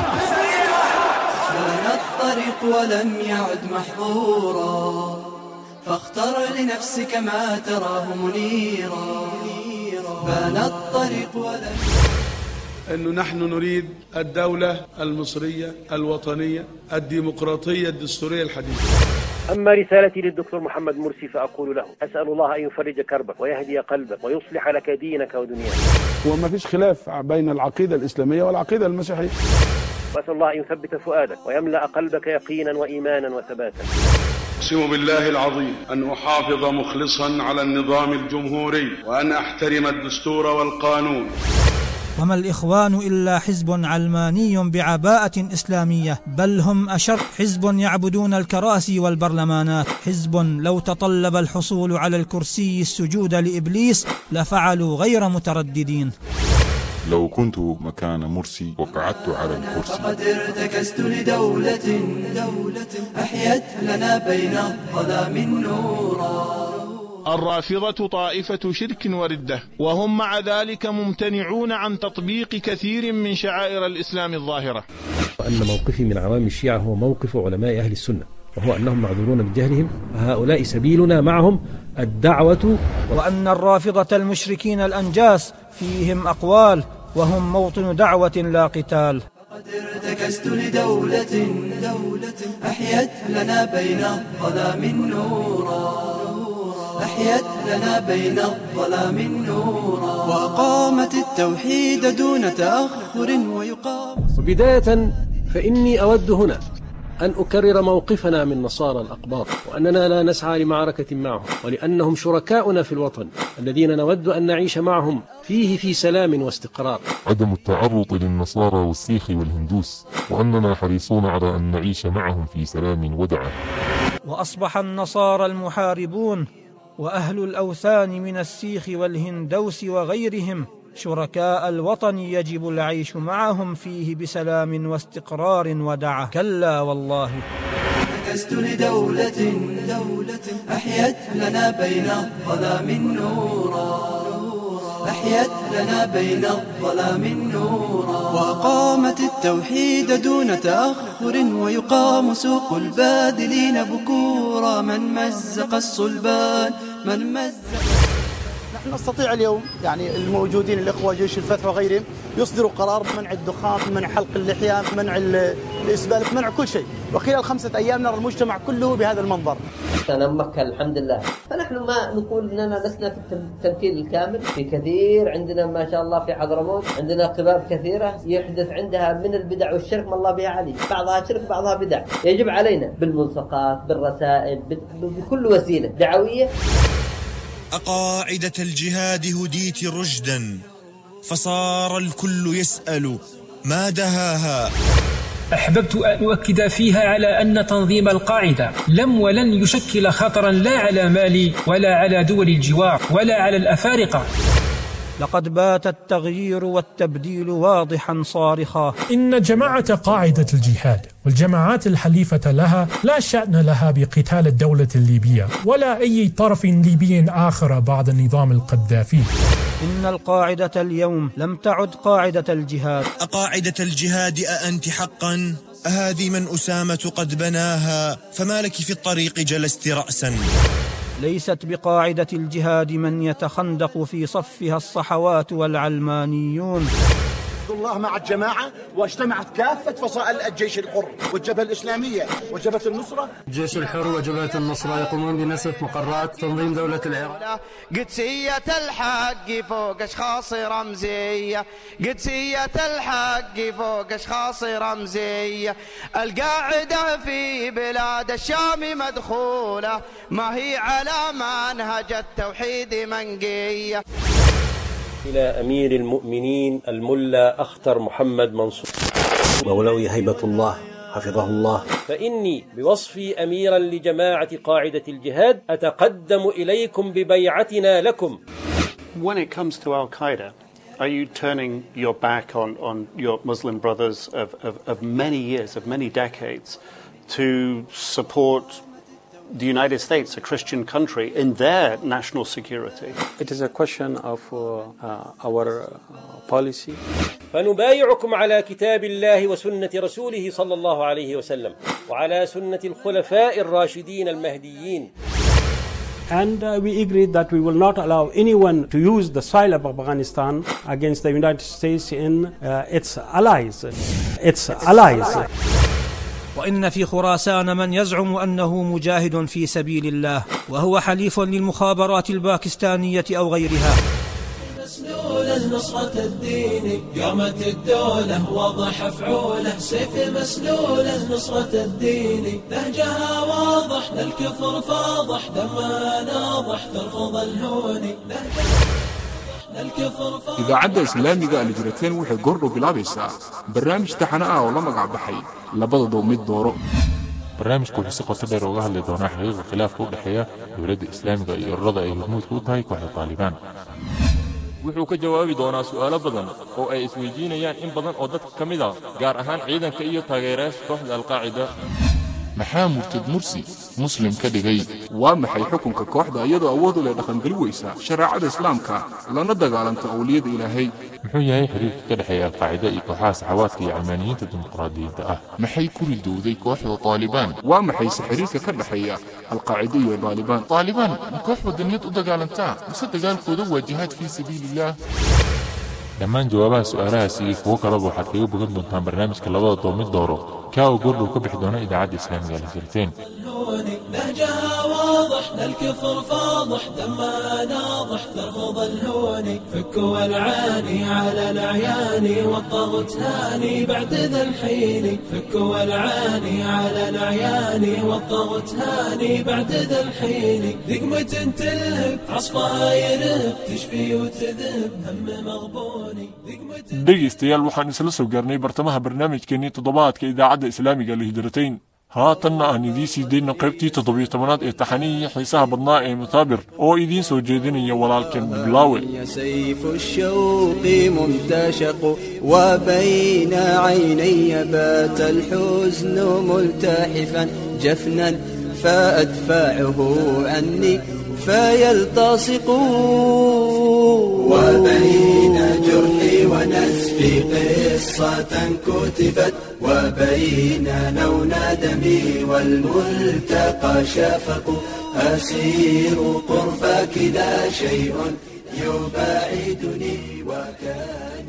كان الطريق ولم يعد محظورا. فاختر لنفسك ما تراه منيرا. بان الطريق ولم أنه نحن نريد الدولة المصرية الوطنية الديمقراطية الدستورية الحديثة. أما رسالتي للدكتور محمد مرسي فأقول له أسأل الله أن يفرج كربك ويهدي قلبك ويصلح لك دينك ودنياك. وما فيش خلاف بين العقيدة الإسلامية والعقيدة المسيحية. وأسأل الله أن يثبت فؤادك ويملأ قلبك يقينا وإيمانا وثباتا. أقسم بالله العظيم أن أحافظ مخلصا على النظام الجمهوري وأن أحترم الدستور والقانون. وما الإخوان إلا حزب علماني بعباءة إسلامية بل هم أشر حزب يعبدون الكراسي والبرلمانات. حزب لو تطلب الحصول على الكرسي السجود لإبليس لفعلوا غير مترددين. لو كنت مكان مرسي وقعدت على الكرسي. فقد ارتكست لدولة دولة أحيت لنا بين الظلام نورا الرافضة طائفة شرك وردة وهم مع ذلك ممتنعون عن تطبيق كثير من شعائر الإسلام الظاهرة. وأن موقفي من عوام الشيعة هو موقف علماء أهل السنة وهو أنهم معذورون بجهلهم فهؤلاء سبيلنا معهم الدعوة. وأن الرافضة المشركين الأنجاس فيهم أقوال وهم موطن دعوة لا قتال. قد ارتكست لدولة دولة أحيت لنا بين الظلام نورا أحيت لنا بين الظلام نورا وأقامت التوحيد دون تأخر ويقام. وبداية فإني أود هنا أن أكرر موقفنا من نصارى الأقباط وأننا لا نسعى لمعركة معهم ولأنهم شركاؤنا في الوطن الذين نود أن نعيش معهم فيه في سلام واستقرار. عدم التعرض للنصارى والسيخ والهندوس وأننا حريصون على أن نعيش معهم في سلام ودعة. وأصبح النصارى المحاربون وأهل الأوثان من السيخ والهندوس وغيرهم شركاء الوطن يجب العيش معهم فيه بسلام واستقرار ودعة. كلا والله. ركزت لدولة دولة أحيت لنا بين الظلام نورا أحيت لنا بين الظلام نورا وأقامت التوحيد دون تأخر ويقام سوق البادلين بكورا. من مزق الصلبان من مزق نحن نستطيع اليوم يعني الموجودين الإخوة جيش الفتح وغيرهم يصدروا قرار منع الدخان منع حلق اللحية منع الإسبال منع كل شيء. وخلال خمسة أيام نرى المجتمع كله بهذا المنظر. أنا مكة الحمد لله. فنحن ما نقول أننا لسنا في التمثيل الكامل. في كثير عندنا ما شاء الله في حضرموت عندنا قباب كثيرة يحدث عندها من البدع والشرك ما الله بها علي. بعضها شرك بعضها بدع. يجب علينا بالملصقات بالرسائل بكل وسيلة دعوية. أقاعدة الجهاد هديت رشدا فصار الكل يسأل ما دهاها. أحببت أن أؤكد فيها على أن تنظيم القاعدة لم ولن يشكل خطرا لا على مالي ولا على دول الجوار ولا على الأفارقة. لقد بات التغيير والتبديل واضحا صارخا. إن جماعة قاعدة الجهاد والجماعات الحليفة لها لا شأن لها بقتال الدولة الليبية ولا أي طرف ليبي آخر بعد النظام القذافي. إن القاعدة اليوم لم تعد قاعدة الجهاد. أقاعدة الجهاد أأنت حقا؟ أهذه من أسامة قد بناها فما لك في الطريق جلست رأسا؟ ليست بقاعدة الجهاد من يتخندق في صفها الصحوات والعلمانيون. الله مع الجماعة واجتمعت كافة فصائل الجيش الحر والجبهة الإسلامية وجبهة النصرة. الجيش الحر وجبهة النصرة يقومون بنسف مقرات تنظيم دولة العراق. قدسية الحق فوق أشخاص رمزية. قدسية الحق فوق أشخاص رمزية. القاعدة في بلاد الشام مدخولة. ما هي على منهج التوحيد منقية. إلى أمير المؤمنين الملا أخطر محمد منصور. مولوي هيبة الله حفظه الله. فإني بوصفي أميرا لجماعة قاعدة الجهاد أتقدم إليكم ببيعتنا لكم. When it comes to Al-Qaeda, are you turning your back on, on your Muslim brothers of, of, of many years, of many decades, to support the United States, a Christian country, in their national security? It is a question of uh, uh, our uh, policy. فنبايعكم على كتاب الله وسنة رسوله صلى الله عليه وسلم وعلى سنة الخلفاء الراشدين المهديين And uh, we agreed that we will not allow anyone to use the soil of Afghanistan against the United States in uh, its allies. Its allies. وإن في خراسان من يزعم أنه مجاهد في سبيل الله وهو حليف للمخابرات الباكستانية أو غيرها. مسلوله نصرة الدين قامت الدولة واضح فعوله. سيف مسلوله نصرة الدين نهجها واضح للكفر فاضح دمها ناضح ترفض الهون. Idaacadda islaamiga alijrateen waxay gordhow bilaabaysaa barnaamij taxane ah oo la magac baxay labada dow mid dooro. Barnaamijku wuxuu si qoto dheer uga hadli doonaa xaqiiqa khilaafka u dhexeeya dowladda islaamiga iyo ururada ay hormuudka u tahay kooxda taalibaan wuxuu ka jawaabi doonaa su'aalo badan oo ay isweydiinayaan in badan oo dadka ka mid a gaar ahaan ciidanka iyo taageerayaasha kooxda alqaacida maxaa murtad mursi muslim ka dhigay. Waa maxay xukunka kooxda iyadoo awood u leh dhaqangeli weysa shareecada islaamka lana dagaalanta awliyada ilaahay? Muxuu yahay xiriirka ka dhexeeya alqaacida iyo kooxaha saxawaadka iyo calmaaniyiinta dimuqraadiyiinta ah. Maxay ku ridowday kooxda taalibaan waa maxayse xiriirka ka dhexeeya alqaacida iyo taalibaan taalibaan ma koox wadaniyad u dagaalantaa? Mise dagaalkooda waa jihaad fii sabiilillaah dhammaan jawaabaha su'aalahaas iyo kuwo kaleba waxaad kaga bogan doontaan barnaamijka labada doomid dooro. Kaa oo goordhow ka bixi doona idaacadda islaamiga alijirteen نهجها واضح للكفر فاضح دمها ناضح ترفض الهون. فكوا العاني على الأعيان والطغت هاني بعد ذا الحين. فكوا العاني على الأعيان والطغت هاني بعد ذا الحين. ذقمة تلهب عصفها يرهب تشفي وتذهب هم مغبوني. dhegaystayaal waxaan isla soo gaarnay bartamaha barnaamijkeennii toddobaadka idaacadda islaamiga lihijrateyn هاتنا عن إذي سيدين قربتي تضبي تمنات إتحاني حيسها بدنا مثابر أو إذي سوجيدين يوالالكن بلاوي. يا سيف الشوق ممتشق وبين عيني بات الحزن ملتحفا. جفنا فأدفعه عني فيلتصق. وبين جرحي ونسفي قصة كتبت وبين لون دمي والملتقى شفق. أسير قربك لا شيء يباعدني.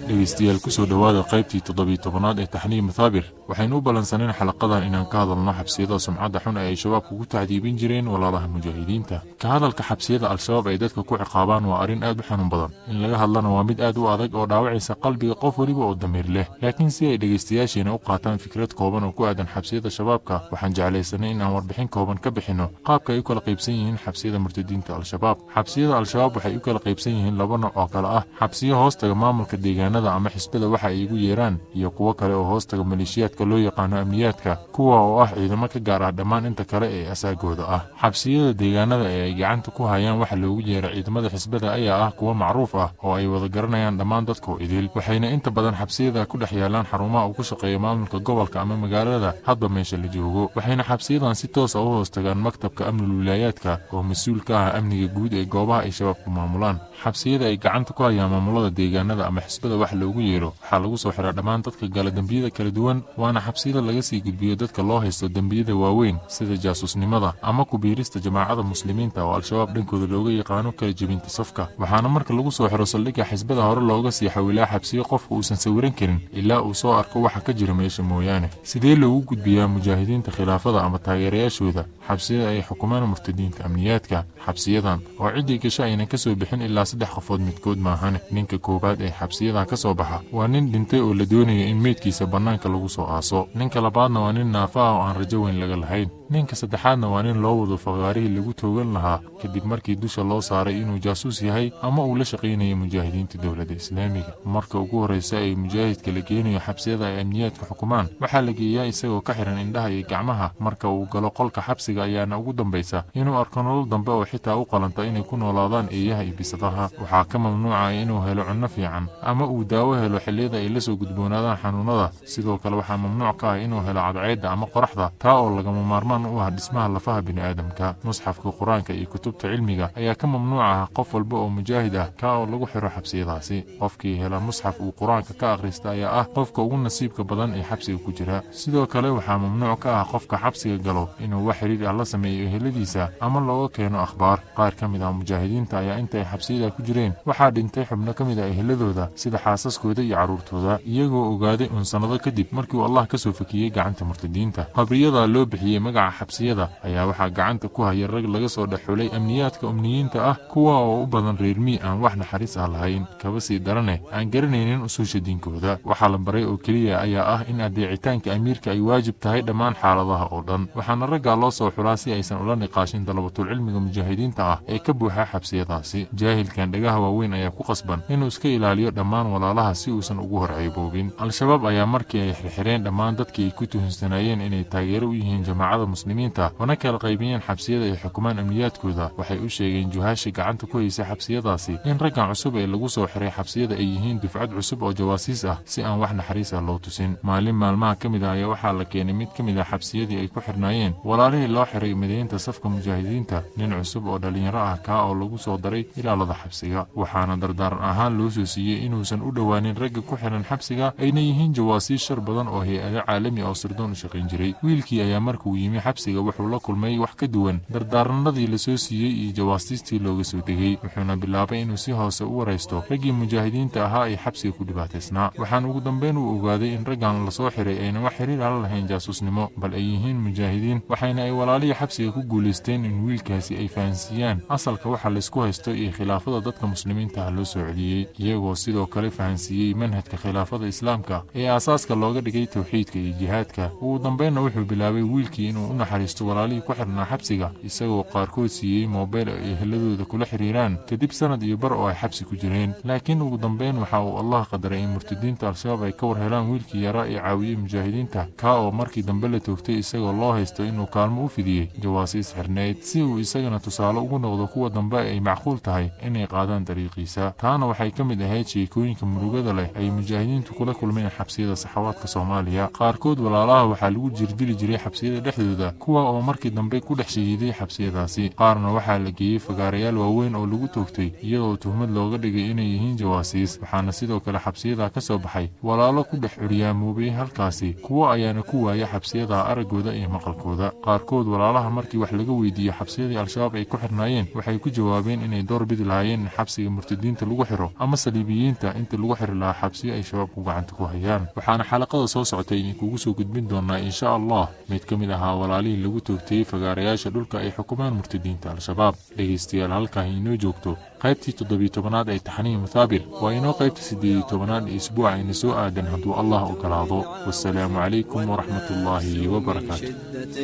dhegeystayaal ku soo dhowaada qaybtii toddobiyi tobanaad ee taxniir mathaabir waxaynu u ballansanayn xalaqadan inaan ka hadalno xabsiyada sumcadda xun ee ay shabaab kugu tacdiibin jireen walaalaha mujaahidiinta. Ka hadalka xabsiyada al-shabaab ay dadka ku ciqaabaan waa arrin aad u xanuun badan. In laga hadlana waa mid aad u adag oo dhaawacaysa qalbiga qof weliba oo damiir leh. Laakiin si ay dhegeystayaasheena u qaataan fikrad kooban oo ku aadan xabsiyada shabaabka waxaan jeclaysanay in aan warbixin kooban ka bixinno qaabka ay u kala qaybsan yihiin xabsiyada murtadiinta al-shabaab. Xabsiyada al-shabaab waxay u kala qaybsan yihiin laba nooc oo kale ah. Xabsiyo hoos hoostaga maamulka deegaanada ama xisbada waxa ay igu yeeraan iyo kuwo kale oo hoostaga maleeshiyaadka loo yaqaano amniyaadka kuwa oo ah ciidamo ka gaar ah dhammaan inta kale ee asaagooda ah. Xabsiyada deegaanada ee ay gacanta ku hayaan waxa loogu yeera ciidamada xisbada ayaa ah kuwo macruuf ah oo ay wada garanayaan dhammaan dadkoo idil waxayna inta badan xabsiyada ku dhex yaalaan xarumaha uu ku shaqeeya maamulka gobolka ama magaalada hadba meesha la joogo. Waxayna xabsiyadan si toosa u hoostagaan maktabka amnul wilaayaadka oo mas'uul ka ah amniga guud ee goobaha ay shabaabku maamulaan. Xabsiyada ay gacanta ku hayaan maamulada deegaanada ama xisbada wax loogu yeero waxaa lagu soo xiraa dhammaan dadka gala dembiyada kala duwan waana xabsiyada laga sii gudbiyo dadka loo haysto dembiyada waaweyn sida jaasuusnimada ama kubiirista jamaacada muslimiinta oo al-shabaab dhankooda looga yaqaano kala jebinta safka. Waxaana marka lagu soo xiro saldhigga xisbada hore looga sii xawilaa xabsiyo qofka uusan sawiran karin ilaa uu soo arko waxa ka jira meesha mooyaane. Sidee loogu gudbiyaa mujaahidiinta khilaafada ama taageerayaashooda xabsiyada ay xukumaan murtadiinta amniyaadka xabsiyadan oo ciddii gasho aynan ka soo bixin ilaa saddex qofood midkood maahane ninka koowaad ee xabsiyadan ka soo baxa waa nin dhintay oo la doonayo in meydkiisa bannaanka lagu soo aaso. Ninka labaadna waa nin naafa ah oo aan rajo weyn laga lahayn. Ninka saddexaadna waa nin loo wado faqaarihii lagu toogan lahaa kadib markii dusha loo saaray inuu jaasuus yahay ama uu la shaqaynayo mujaahidiinta dowladda islaamiga. Marka ugu horraysa ay mujaahidka la geenayo xabsiyada ay amniyaadka xukumaan waxaa la geeyaa isagoo ka xihan indhaha iyo gacmaha marka uu galo qolka xabsiga xabsiga ayaana ugu dambaysa inuu arko nolol dambe oo xitaa u qalanta inay ku noolaadaan eeyaha iyo bisadaha. Waxaa ka mamnuuca inuu helo cunno fiican ama uu daawo helo xilliyada ay la soo gudboonaadaan xanuunada. Sidoo kale waxaa mamnuuc ka ah inuu helo cadceedda ama qoraxda taa oo lagama maarmaan u ah dhismaha lafaha bini'aadamka. Musxafka qur'aanka iyo kutubta cilmiga ayaa ka mamnuuc ah qof walba oo mujaahid ah kaa oo lagu xiro xabsiyadaasi. Qofkii hela musxaf uu qur'aanka ka akhrista ayaa ah qofka ugu nasiibka badan ee xabsiga ku jira. Sidoo kale waxaa mamnuuc ka ah qofka xabsiga galo inuu wax xidhiir ah la eheladiisa ama looga keeno akhbaar. Qaar ka mid ah mujaahidiinta ayaa inta ay xabsiyada ku jireen. Waxaa dhintay xubno ka mid ah eheladooda sida xaasaskooda iyo carruurtooda iyagoo ogaaday uun sannado kadib markii uu allah ka soo fakiyey gacanta murtadiinta. Qabriyada loo bixiyey magaca xabsiyada ayaa waxaa gacanta ku haya rag laga soo dhexxulay amniyaadka umniyiinta ah kuwa oo u badan reer mii aan wax naxariis ah lahayn. Kaba sii darane aan garanaynin usuusha diinkooda. Waxaa la baray oo keliya ayaa ah in adeecitaanka amiirka ay waajib tahay dhammaan xaaladaha oo dhan. Waxaana raggaa loo soo xulaa aysan ula niqaashin dalabatulcilmiga mujaahidiinta ah ee ka buuxa xabsiyadaasi. Jaahilkan dhagaha waaweyn ayaa ku qasban inuu iska ilaaliyo dhammaan walaalaha si uusan ugu horceyboobin al-shabaab ayaa markii ay xirxireen dhammaan dadkii ay ku tuhunsanaayeen inay taageero u yihiin jamaacada muslimiinta wana kala qaybiyeen xabsiyada ay xukumaan amniyaadkooda. Waxay u sheegeen juhaasha gacanta ku haysa xabsiyadaasi in raggan cusub ee lagu soo xiray xabsiyada ay yihiin dufcad cusub oo jawaasiis ah si aan wax naxariis ah loo tusin. Maalin maalmaha ka mid ah ayaa waxaa la keenay mid ka mid ah xabsiyadii ay ku xirnaayeen walaalihii loo xiray midaynta safka mujaahidiinta nin cusub oo dhallinyaro ah kaa oo lagu soo daray ilaalada xabsiga. Waxaana dardaaran ahaan loo soo siiyey inuusan u dhowaanin ragga ku xiran xabsiga ayna yihiin jawaasiis shar badan oo hay'ado caalami oo sirdoon u shaqayn jiray. Wiilkii ayaa markuu yimi xabsiga wuxuu la kulmay wax ka duwan dardaaranadii la soo siiyey iyo jawaasiistii looga soo degay wuxuuna bilaabay inuu si hoose u waraysto raggii mujaahidiinta ahaa ee xabsiga ku dhibaataysnaa. Waxaan ugu dambeyn uu ogaaday in raggan la soo xiray ayna wax xiriir ala lahayn jaasuusnimo bal ay yihiin mujaahidiin waxayna ay walaalihii xabsiga ku guulaysteen in wiilkaasi ay fahansiiyaan. Asalka waxa laysku haysto iyo khilaafada dadka muslimiinta ah loo soo celiyey iyagoo sidoo kale fahansiiyey manhajka khilaafada islaamka ee aasaaska looga dhigay towxiidka iyo jihaadka. Ugu dambeynna wuxuu bilaabay wiilkii inuu u naxariisto walaalihii ku xirnaa xabsiga isagoo qaarkood siiyey moobeyl ay eheladooda kula xiriiraan kadib sanad iyo bar oo ay xabsi ku jireen. Laakiin ugu dambeyn waxa uu allah qadaray in murtadiinta al-shabaab ay ka war helaan wiilkii yaraa ee caawiyey mujaahidiinta kaa oo markii dambe la toogtay isagoo loo haysto inuu kaalmo u fidiyey jawaasiis xirnayd si uu isagana tusaale ugu noqdo kuwa dambe ay macquul tahay inay qaadaan dariiqiisa. Taana waxay ka mid ahayd sheekooyinka murugada leh ay mujaahidiintu kula kulmeen xabsiyada saxawaadka soomaaliya. Qaarkood walaalaha waxaa lagu jirdili jiray xabsiyada dhexdooda kuwa oo markii dambe ku dhex shahiiday xabsiyadaasi. Qaarna waxaa la geeyey fagaarayaal waaweyn oo lagu toogtay iyadoo tuhmad looga dhigay inay yihiin jawaasiis. Waxaana sidoo kale xabsiyada ka soo baxay walaalo ku dhex curyaamoobay halkaasi. Kuwo ayaana ku waaya xabsiyada araggooda iyo maqalkooda. Qaarkood walaalaha markii wax laga weydiiyo xabsiyadii al-shabaab ay ku xirnaayeen waxay ku jawaabeen inay door bidi lahaayeen in xabsiga murtadiinta lagu xiro ama saliibiyiinta inta lagu xiri lahaa xabsiyo ay shabaabku gacanta ku hayaan. Waxaana xalaqada soo socotay idinkugu soo gudbin doonaa insha allah mid ka mid ahaa walaalihii lagu toogtayey fagaarayaasha dhulka ay xukumaan murtadiinta al-shabaab. Dhegaystayaal halkaa inoo joogto qaybtii toddobiyo tobanaad ee taxniin muthaabir waa inoo qaybta siddeediyo tobanaad ee isbuuca ina soo aadan hadduu allah ogolaado wassalaamu calaykum waraxmat ullaahi wabarakaatu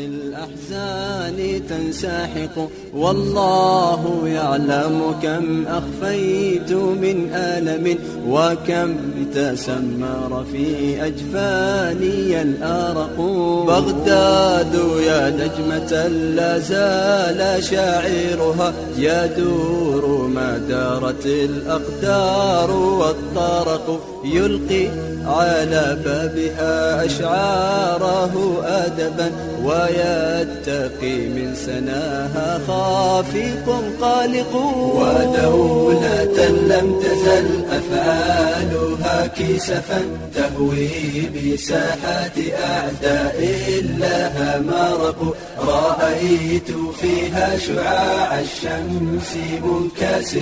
الأحزان تنساحق والله يعلم كم أخفيت من آلم وكم تسمر في أجفاني الآرق بغداد يا نجمة لا زال شاعرها يدور ما دارت الأقدار والطرق يلقي على بابها أشعاره أدبا ويتقي من سناها خافق قالق. ودولة لم تزل أفعالها كسفا تهوي بساحات أعداء لها مرق رأيت فيها شعاع الشمس منكسر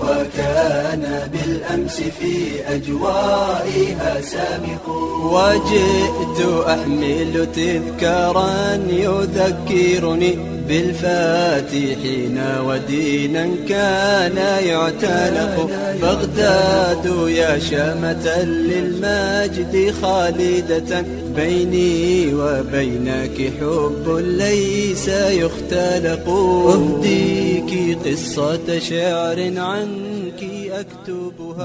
وكان بالأمس في أجوائها سامق وجئت أحمل تذكارا يذكرني بالفاتحين ودينا كان يعتنق. بغداد يا شامة للمجد خالدة بيني وبينك حب ليس يختلق أهديك قصة شعر عنك.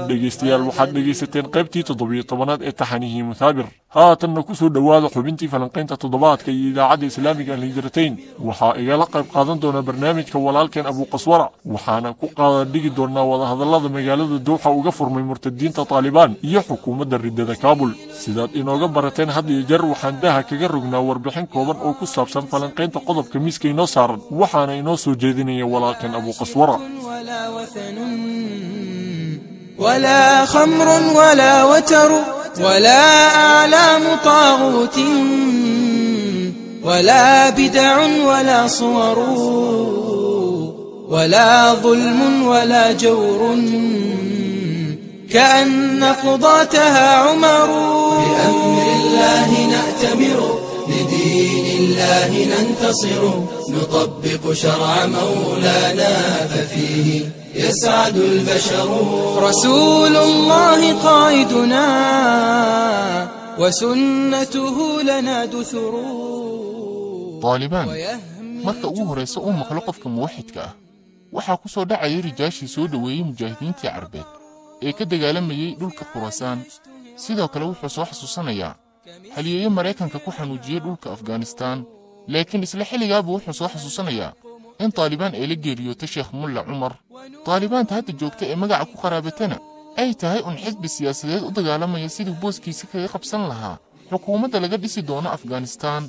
Dhegaystayaal waxaad dhegaysateen qaybtii toddobiyo tobanaad ee taxanihii muthaabir haatanna ku soo dhowaada xubintii falanqaynta toddobaadka iyo idaacadda islaamiga alhijratayn waxaa igala qayb qaadan doona barnaamijka walaalkeen abuuqaswara waxaana ku qaadan dhigi doonaa wadahadallada magaalada dowxa uga furmay murtadiinta taalibaan iyo xukuumadda riddada kaabul sidaad inooga barateen had iyo jeer waxaan daha kaga rognaa warbixin kooban oo ku saabsan falanqaynta qodobka miiska inoo saaran waxaana inoo soo jeedinaya walaalkeen abuuqaswara ولا خمر ولا وتر ولا أعلام طاغوت ولا بدع ولا صور ولا ظلم ولا جور كأن قضاتها عمر. بأمر الله نأتمر لدين الله ننتصر نطبق شرع مولانا ففيه. يسعد البشر رسول الله قائدنا وسنته لنا دثر daalibaan marka ugu horraysa uu maqlo qofka muwaxidka ah waxaa ku soo dhacaya rijaashii soo dhoweeyey mujaahidiintii carbeed ee ka dagaalamayey dhulka khurasaan sidoo kale wuxuu soo xasuusanayaa haliyeeyo maraykanka ku xanuujiyey dhulka afghanistaan laakiin isla xilligaaba wuxuu soo xasuusanayaa in taalibaan ay la geeriyootay sheekh mulla cumar. Taalibaanta hadda joogta ee magaca ku qaraabatana ay tahay un xisbi siyaasadeed u dagaalamaya siduu booskiisa kaga qabsan lahaa. Xukuumadda laga dhisi doono afghanistaan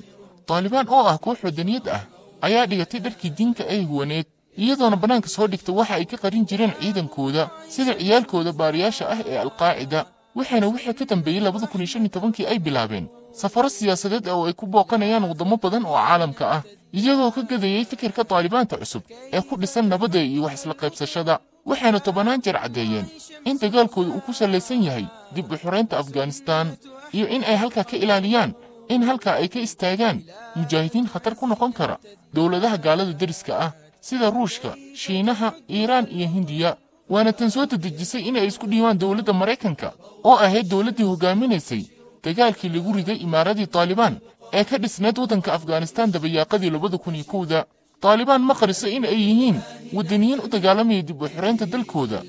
taalibaan oo ah koox wadaniyad ah ayaa dhigatay dharkii diinka ay huwaneed iyadoona bannaanka soo dhigta waxa ay ka qarin jireen ciidankooda sida ciyaalkooda baariyaasha ah ee alqaacida waxaana wixii ka dambeeyey labada kun iyo shan iyo tobankii ay bilaabeen. Safaro siyaasadeed oo ay ku booqanayaan waddamo badan oo caalamka ah iyagoo ka gadayey fikirka taalibaanta cusub ee ku dhisan nabadda iyo wax isla qaybsashada waxayna tobannaan jeer caddeeyeen in dagaalkooda uu ku sallaysan yahay dib u xoraynta afghanistaan iyo in ay halkaa ka ilaaliyaan in halkaa ay ka istaagaan mujaahidiin khatar ku noqon kara dowladaha gaalada deriska ah sida ruushka shiinaha iiraan iyo hindiya. Waana tan soo dedejisay inay isku dhiibaan dowladda maraykanka oo ahayd dowladdii hoggaaminaysay dagaalkii lagu riday imaaradii taalibaan ee ka dhisnayd waddanka afghanistaan dabayaaqadii labada kun iyo kowda taalibaan ma qariso in ay yihiin waddaniyiin u dagaalamaya dib u xiraynta dalkooda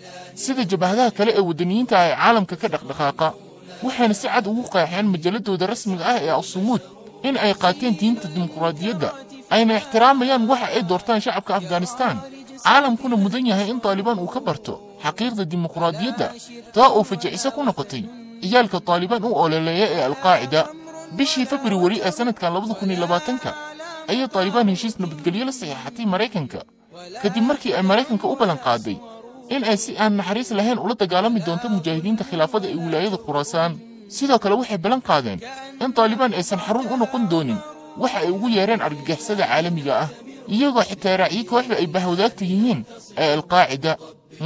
sida jabhadaha kale ee waddaniyiinta ah ee caalamka ka dhaqdhaqaaqa waxayna si cad ugu qeexeen majalladooda rasmiga ah ee asumuud in ay qaateen diinta dimuqraadiyadda ayna ixtiraamayaan waxa ay doortaan shacabka afghanistaan caalamkuna mudan yahay in taalibaan uu ka barto xaqiiqda dimuqraadiyadda taa oo fajiciso ku noqotay ciyaalka taalibaan u ololeeya ee alqaacida bishii februari ee iyo labaatanka ayay taalibaan heshiis nabadgelyo la saxiixatay maraykanka kadib markii ay maraykanka u ballan qaaday in ay si aan naxariis lahayn ula dagaalami doonto mujaahidiinta khilaafada ee wilaayada khuraasaan sidoo kale waxay ballan qaadeen in taalibaan aysan xarun u noqon doonin waxa ay ugu yeereen argagixisada caalamiga ah iyagoo xitaa raaciyey kooxda ay bahwadaagta yihiin ee alqaacida.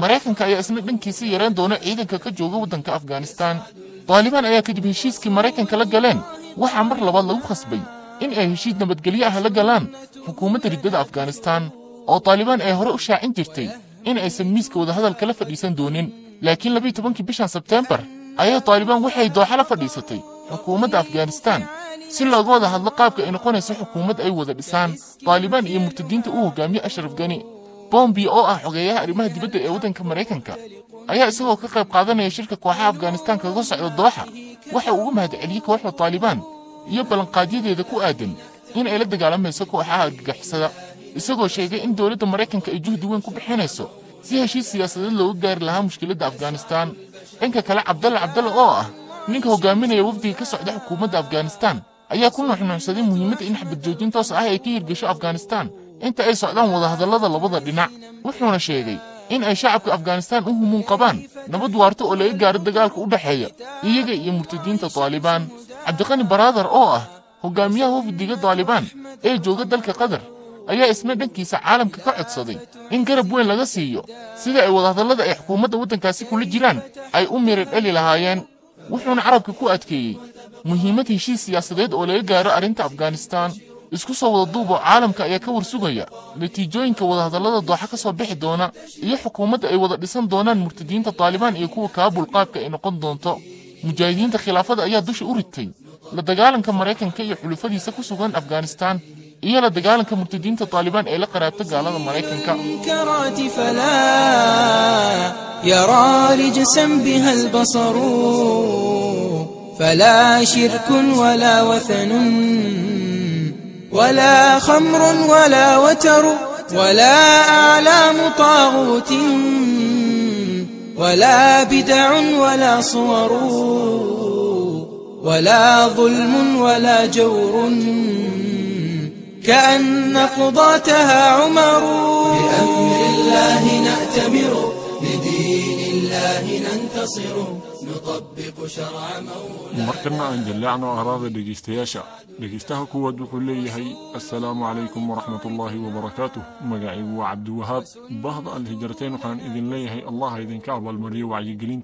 Maraykanka ayaa isna dhankiisa yareen doona ciidanka ka jooga waddanka afghanistaan taalibaan ayaa kadib heshiiskii maraykanka la galeen waxaa mar labaad lagu khasbay in ay heshiis nabadgelyo ah la galaan xukuumadda riddada afghanistaan oo taalibaan ay hore u shaacin jirtay in aysan miiska wadahadal kala fadhiisan doonin. Laakiin labiiyo tobankii bishan sebteembar ayaa taalibaan waxay dooxa la fadhiisatay xukuumadda afghanistaan si looga wada hadlo qaabka ay noqonayso xukuumad ay wada dhisaan. Taalibaan iyo murtadiinta uu hogaamiye ashraf gani bombi oo ah xogeeyaha arrimaha dibadda ee waddanka maraykanka ayaa isagoo ka qayb qaadanaya shirka kooxaha afghanistaan kaga socda dooxa waxa uu uga mahadceliyey kooxda taalibaan iyo ballanqaadyadeeda ku aadan in ay la dagaalamayso kooxaha argagixisada isagoo sheegay in dowladda maraykanka ay juhdi weyn ku bixinayso si heshiis siyaasadeed looga gaari lahaa mushkiladda afghanistaan dhanka kale cabdalle cabdalle oo ah ninka hogaaminaya wafdiga ka socda xukuumadda afghanistaan ayaa ku nuuxnuuxsaday muhiimadda in xabad joojin toos ah ay ka hirgasho afghanistaan inta ay socdaan wadahadallada labada dhinac wuxuuna sheegay in ay shacabka afghanistaan u humuun qabaan nabad waarto oo laga gaaro dagaalka u dhexeeya iyaga iyo murtadiinta taalibaan cabdiqani baraadar oo ah hogaamiyaha wafdiga taalibaan ee jooga dalka qatar ayaa isna dhankiisa caalamka ka codsaday in garab weyn laga siiyo sida ay wadahadallada ay xukuumadda waddankaasi kula jiraan ay u miri dhali lahaayeen. Wuxuuna carabka ku adkeeyey muhiimad heshiis siyaasadeed oo laga gaaro arrinta afghanistaan isku soo wada duuboo caalamka ayaa ka warsugaya natiijooyinka wadahadallada dooxa ka soo bixi doona iyo xukuumadda ay wada dhisan doonaan murtadiinta taalibaan iyo kuwa kaabul qaabka ay noqon doonto mujaahidiinta khilaafada ayaa dusha u ritay la dagaalanka maraykanka iyo xulufadiisa ku sugan afghanistaan iyo la dagaalanka murtadiinta taalibaan ee la qaraabta gaalada maraykanka يرى رجسا بها البصر فلا شرك ولا وثن ولا خمر ولا وتر ولا أعلام طاغوت ولا بدع ولا صور ولا ظلم ولا جور كأن قضاتها عمر. بأمر الله نأتمر لدين الله ننتصر نطبق شرع مولى مركنا عند اللعنة أغراض لجيستياشا لجيستها كوة دخولي هي السلام عليكم ورحمة الله وبركاته. مقاعي وعبد وهاب بهض الهجرتين وحان إذن لي هي الله إذن كعب المريو وعي قلين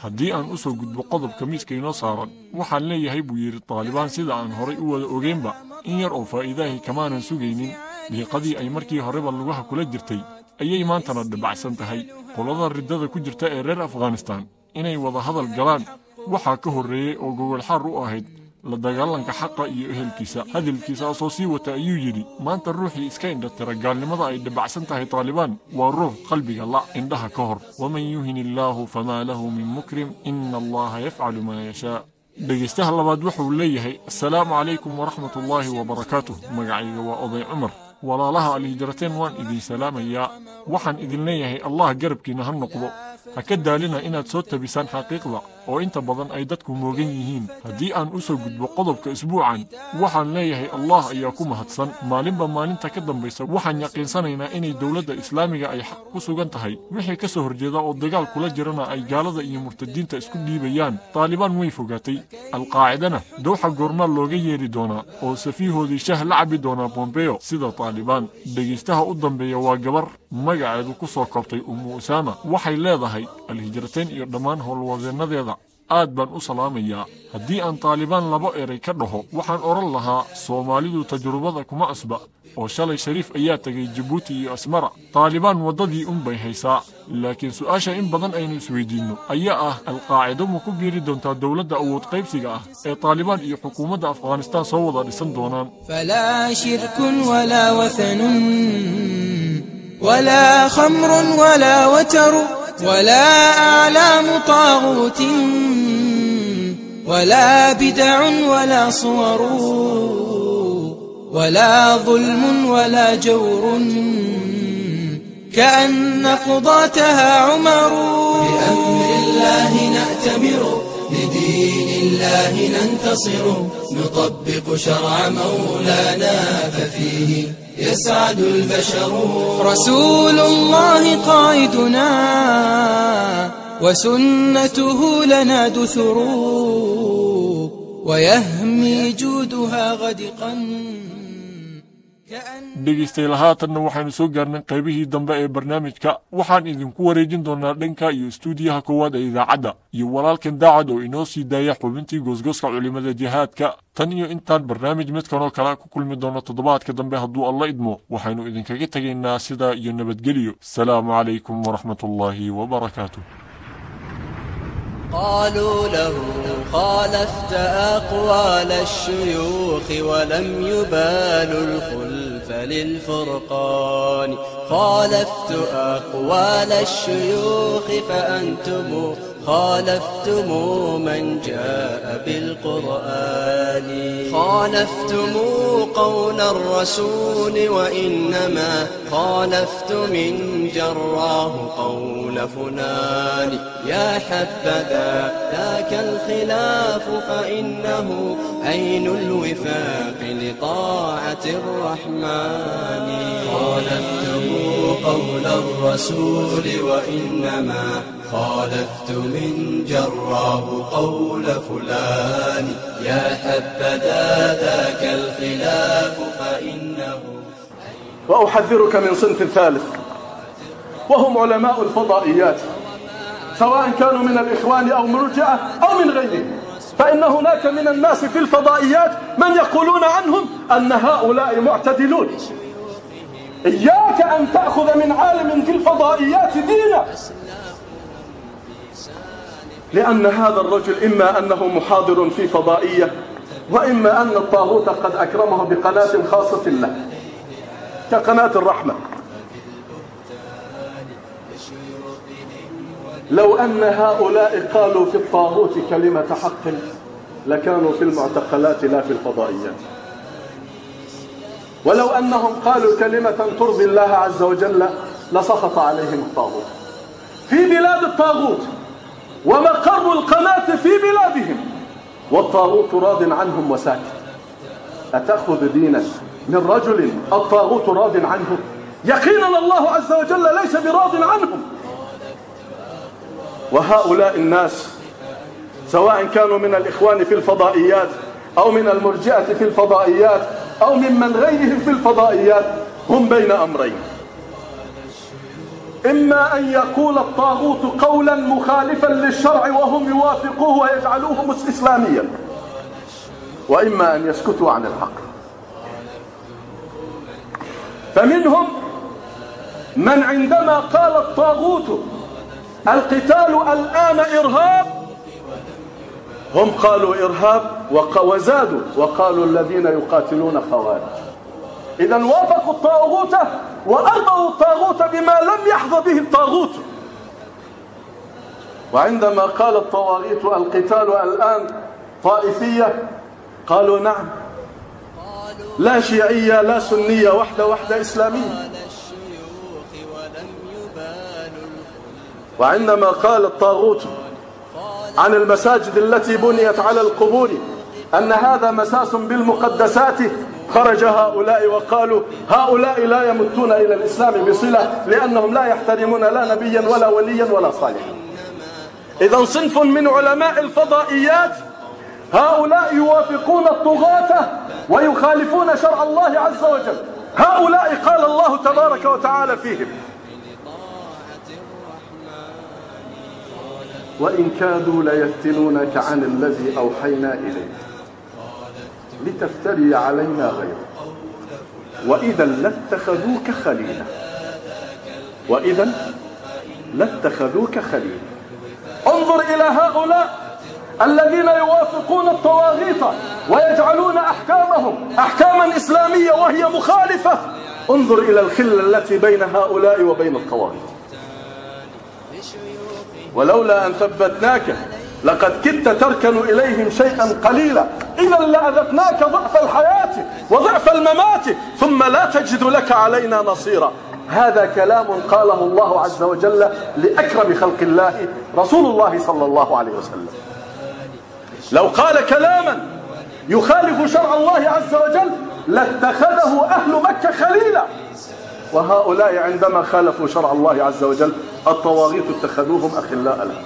هدي أن أسو قد بقضب كميس كينا صارا وحان لي هي بوير الطالبان سيدا عن هري أول أغيمبا إن يرعو فإذاه كمانا سوغينين. لقضي أي مركي هرب اللغة كل جرتي. أي ما انتنا الدبع سنتهي قلضا الردادة كجرتاء رير أفغانستان. إنه وضا هذا القلان waxaa ka horreeyey oo gogolxaar u ahayd la dagaalanka xaqa iyo ehelkiisa. Hadalkiisaasoo sii wata ayuu yidhi maanta ruuxii iska indhatira gaalnimada ay dhibacsan tahay taalibaan waa ruux qalbiga la indhaha ka hor. Waman yuhin illaahu famaa lahu min mukrim ina allaha yafcalu maa yashaa. Dhegaystaha labaad wuxuu leeyahay assalaamu calaykum waraxmatullaahi wabarakaatuh magacayga waa oday cumar. Walaalaha alhijrateen waan idin salaamayaa. Waxaan idin leeyahay allah garabkiinna ha noqdo. Ha ka daalina inaad soo tabisaan xaqiiqda oo inta badan ay dadku moogan yihiin. Haddii aan u soo gudbo qodobka isbuucan waxaan leeyahay allah ayaa ku mahadsan. Maalinba maalinta ka dambaysa waxaan yaqiinsanaynaa inay dowladda islaamiga ay xaq ku sugan tahay. Wixii ka soo horjeeda oo dagaal kula jirana ay gaalada iyo murtadiinta isku dhiibayaan. Taalibaan way fogaatay. Alqaacidana dowxa goormaa looga yeedhi doonaa oo safiihoodii shah la cabi doonaa bombeo sida taalibaan dhegaystaha u dambeeya waa gabar. Magaceedu ku soo koobtay ummu usaama. Waxay leedahay alhijrateen iyo dhammaan howlwadeennadeeda aad baan u salaamayaa. Haddii aan taalibaan laba eray ka dhaho waxaan odhan lahaa soomaalidu tajrubada kuma asba oo shalay shariif ayaa tegay jabuuti iyo asmara. Taalibaan waddadii unbay haysaa laakiin su'aasha in badan aynu isweydiinno ayaa ah alqaacido ma ku biiri doontaa dowladda awood qaybsiga ah ee taalibaan iyo xukuumadda afghanistaan soo wada dhisan doonaan? Wlaa khamrun walaa wataru. ولا أعلام طاغوت ولا بدع ولا صور ولا ظلم ولا جور كأن قضاتها عمر. بأمر الله نأتمر لدين الله ننتصر نطبق شرع مولانا ففيه. يسعد البشر. رسول الله قائدنا وسنته لنا دثر ويهمي جودها غدقا. dhegaystayaal haatanna waxaynu soo gaarnay qaybihii dambe ee barnaamijka waxaan idinku wareejin doonaa dhanka iyo istuudiyaha koowaad ee idaacadda iyo walaalkan daacad oo inoo sii daaya xubintii goosgooska culimmada jihaadka tan iyo intaan barnaamij midkanoo kale ku kulmi doono toddobaadka dambe hadduu alla idmo waxaynu idinkaga tegaynaa sidaa iyo nabadgelyo asalaamu calaykum waraxmatullaahi wabarakaatuh قالوا له خالفت أقوال الشيوخ ولم يبالوا الخلف للفرقان خالفت أقوال الشيوخ فأنتم خالفتم من جاء بالقرآن. خالفتم قول الرسول وإنما خالفت من جراه قول فلان. يا حبذا ذاك الخلاف فإنه عين الوفاق لطاعة الرحمن. خالفتم قول الرسول وإنما خالفت من جراه قول فلان يا حبذا ذاك الخلاف فإنه وأحذرك من صنف ثالث وهم علماء الفضائيات سواء كانوا من الإخوان أو مرجعة أو من غيرهم فإن هناك من الناس في الفضائيات من يقولون عنهم أن هؤلاء معتدلون. إياك أن تأخذ من عالم في الفضائيات دينا. لأن هذا الرجل إما أنه محاضر في فضائية وإما أن الطاغوت قد أكرمه بقناة خاصة له كقناة الرحمة. لو أن هؤلاء قالوا في الطاغوت كلمة حق لكانوا في المعتقلات لا في الفضائيات ولو أنهم قالوا كلمة ترضي الله عز وجل لسخط عليهم الطاغوت. في بلاد الطاغوت ومقر القناة في بلادهم. والطاغوت راض عنهم وساكت. أتأخذ دينا من رجل الطاغوت راض عنه؟ يقينا الله عز وجل ليس براض عنهم. وهؤلاء الناس سواء كانوا من الإخوان في الفضائيات أو من المرجئة في الفضائيات أو ممن غيرهم في الفضائيات هم بين أمرين. إما أن يقول الطاغوت قولا مخالفا للشرع وهم يوافقوه ويجعلوه إسلاميا. وإما أن يسكتوا عن الحق. فمنهم من عندما قال الطاغوت القتال الآن إرهاب هم قالوا إرهاب وزادوا وقالوا الذين يقاتلون خوارج. إذا وافقوا الطاغوت وأرضوا الطاغوت بما لم يحظى به الطاغوت. وعندما قال الطواغيت القتال الآن طائفية قالوا نعم. لا شيعية لا سنية وحدة وحدة إسلامية. وعندما قال الطاغوت عن المساجد التي بنيت على القبور أن هذا مساس بالمقدسات خرج هؤلاء وقالوا هؤلاء لا يمتون إلى الإسلام بصلة لأنهم لا يحترمون لا نبيا ولا وليا ولا صالحا. إذا صنف من علماء الفضائيات هؤلاء يوافقون الطغاة ويخالفون شرع الله عز وجل. هؤلاء قال الله تبارك وتعالى فيهم وإن كادوا ليفتنونك عن الذي أوحينا إليك. لتفتري علينا غيره وإذا لاتخذوك خليلا. وإذا لاتخذوك خليلا. انظر إلى هؤلاء الذين يوافقون الطواغيت ويجعلون أحكامهم أحكاما إسلامية وهي مخالفة. انظر إلى الخلة التي بين هؤلاء وبين الطواغيت ولولا أن ثبتناك لقد كدت تركن إليهم شيئا قليلا. إذا لأذقناك ضعف الحياة وضعف الممات ثم لا تجد لك علينا نصيرا. هذا كلام قاله الله عز وجل لأكرم خلق الله رسول الله صلى الله عليه وسلم. لو قال كلاما يخالف شرع الله عز وجل لاتخذه أهل مكة خليلا. وهؤلاء عندما خالفوا شرع الله عز وجل الطواغيت اتخذوهم أخلاء لهم.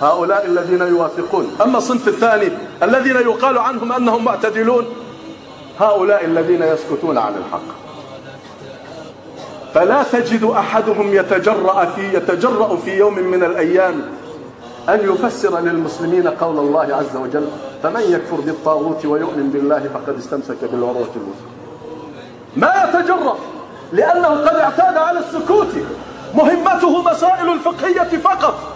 هؤلاء الذين يوافقون. أما الصنف الثاني الذين يقال عنهم أنهم معتدلون هؤلاء الذين يسكتون عن الحق. فلا تجد أحدهم يتجرأ في يتجرأ في يوم من الأيام أن يفسر للمسلمين قول الله عز وجل فمن يكفر بالطاغوت ويؤمن بالله فقد استمسك بالعروة الوثقى. ما يتجرأ لأنه قد اعتاد على السكوت. مهمته مسائل الفقهية فقط.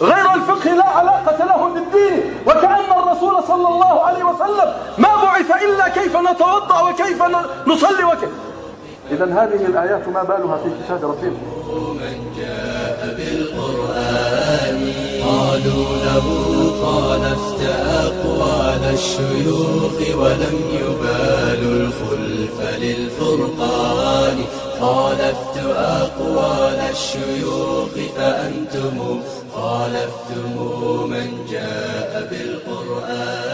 غير الفقه لا علاقة له بالدين وكأن الرسول صلى الله عليه وسلم ما بعث إلا كيف نتوضأ وكيف نصلي وكيف إذا هذه الآيات ما بالها في كتاب ربنا. من جاء بالقرآن قالوا له خالفت أقوال الشيوخ ولم يبالوا الخلف للفرقان خالفت أقوال الشيوخ فأنتم خالفتم من جاء بالقرآن.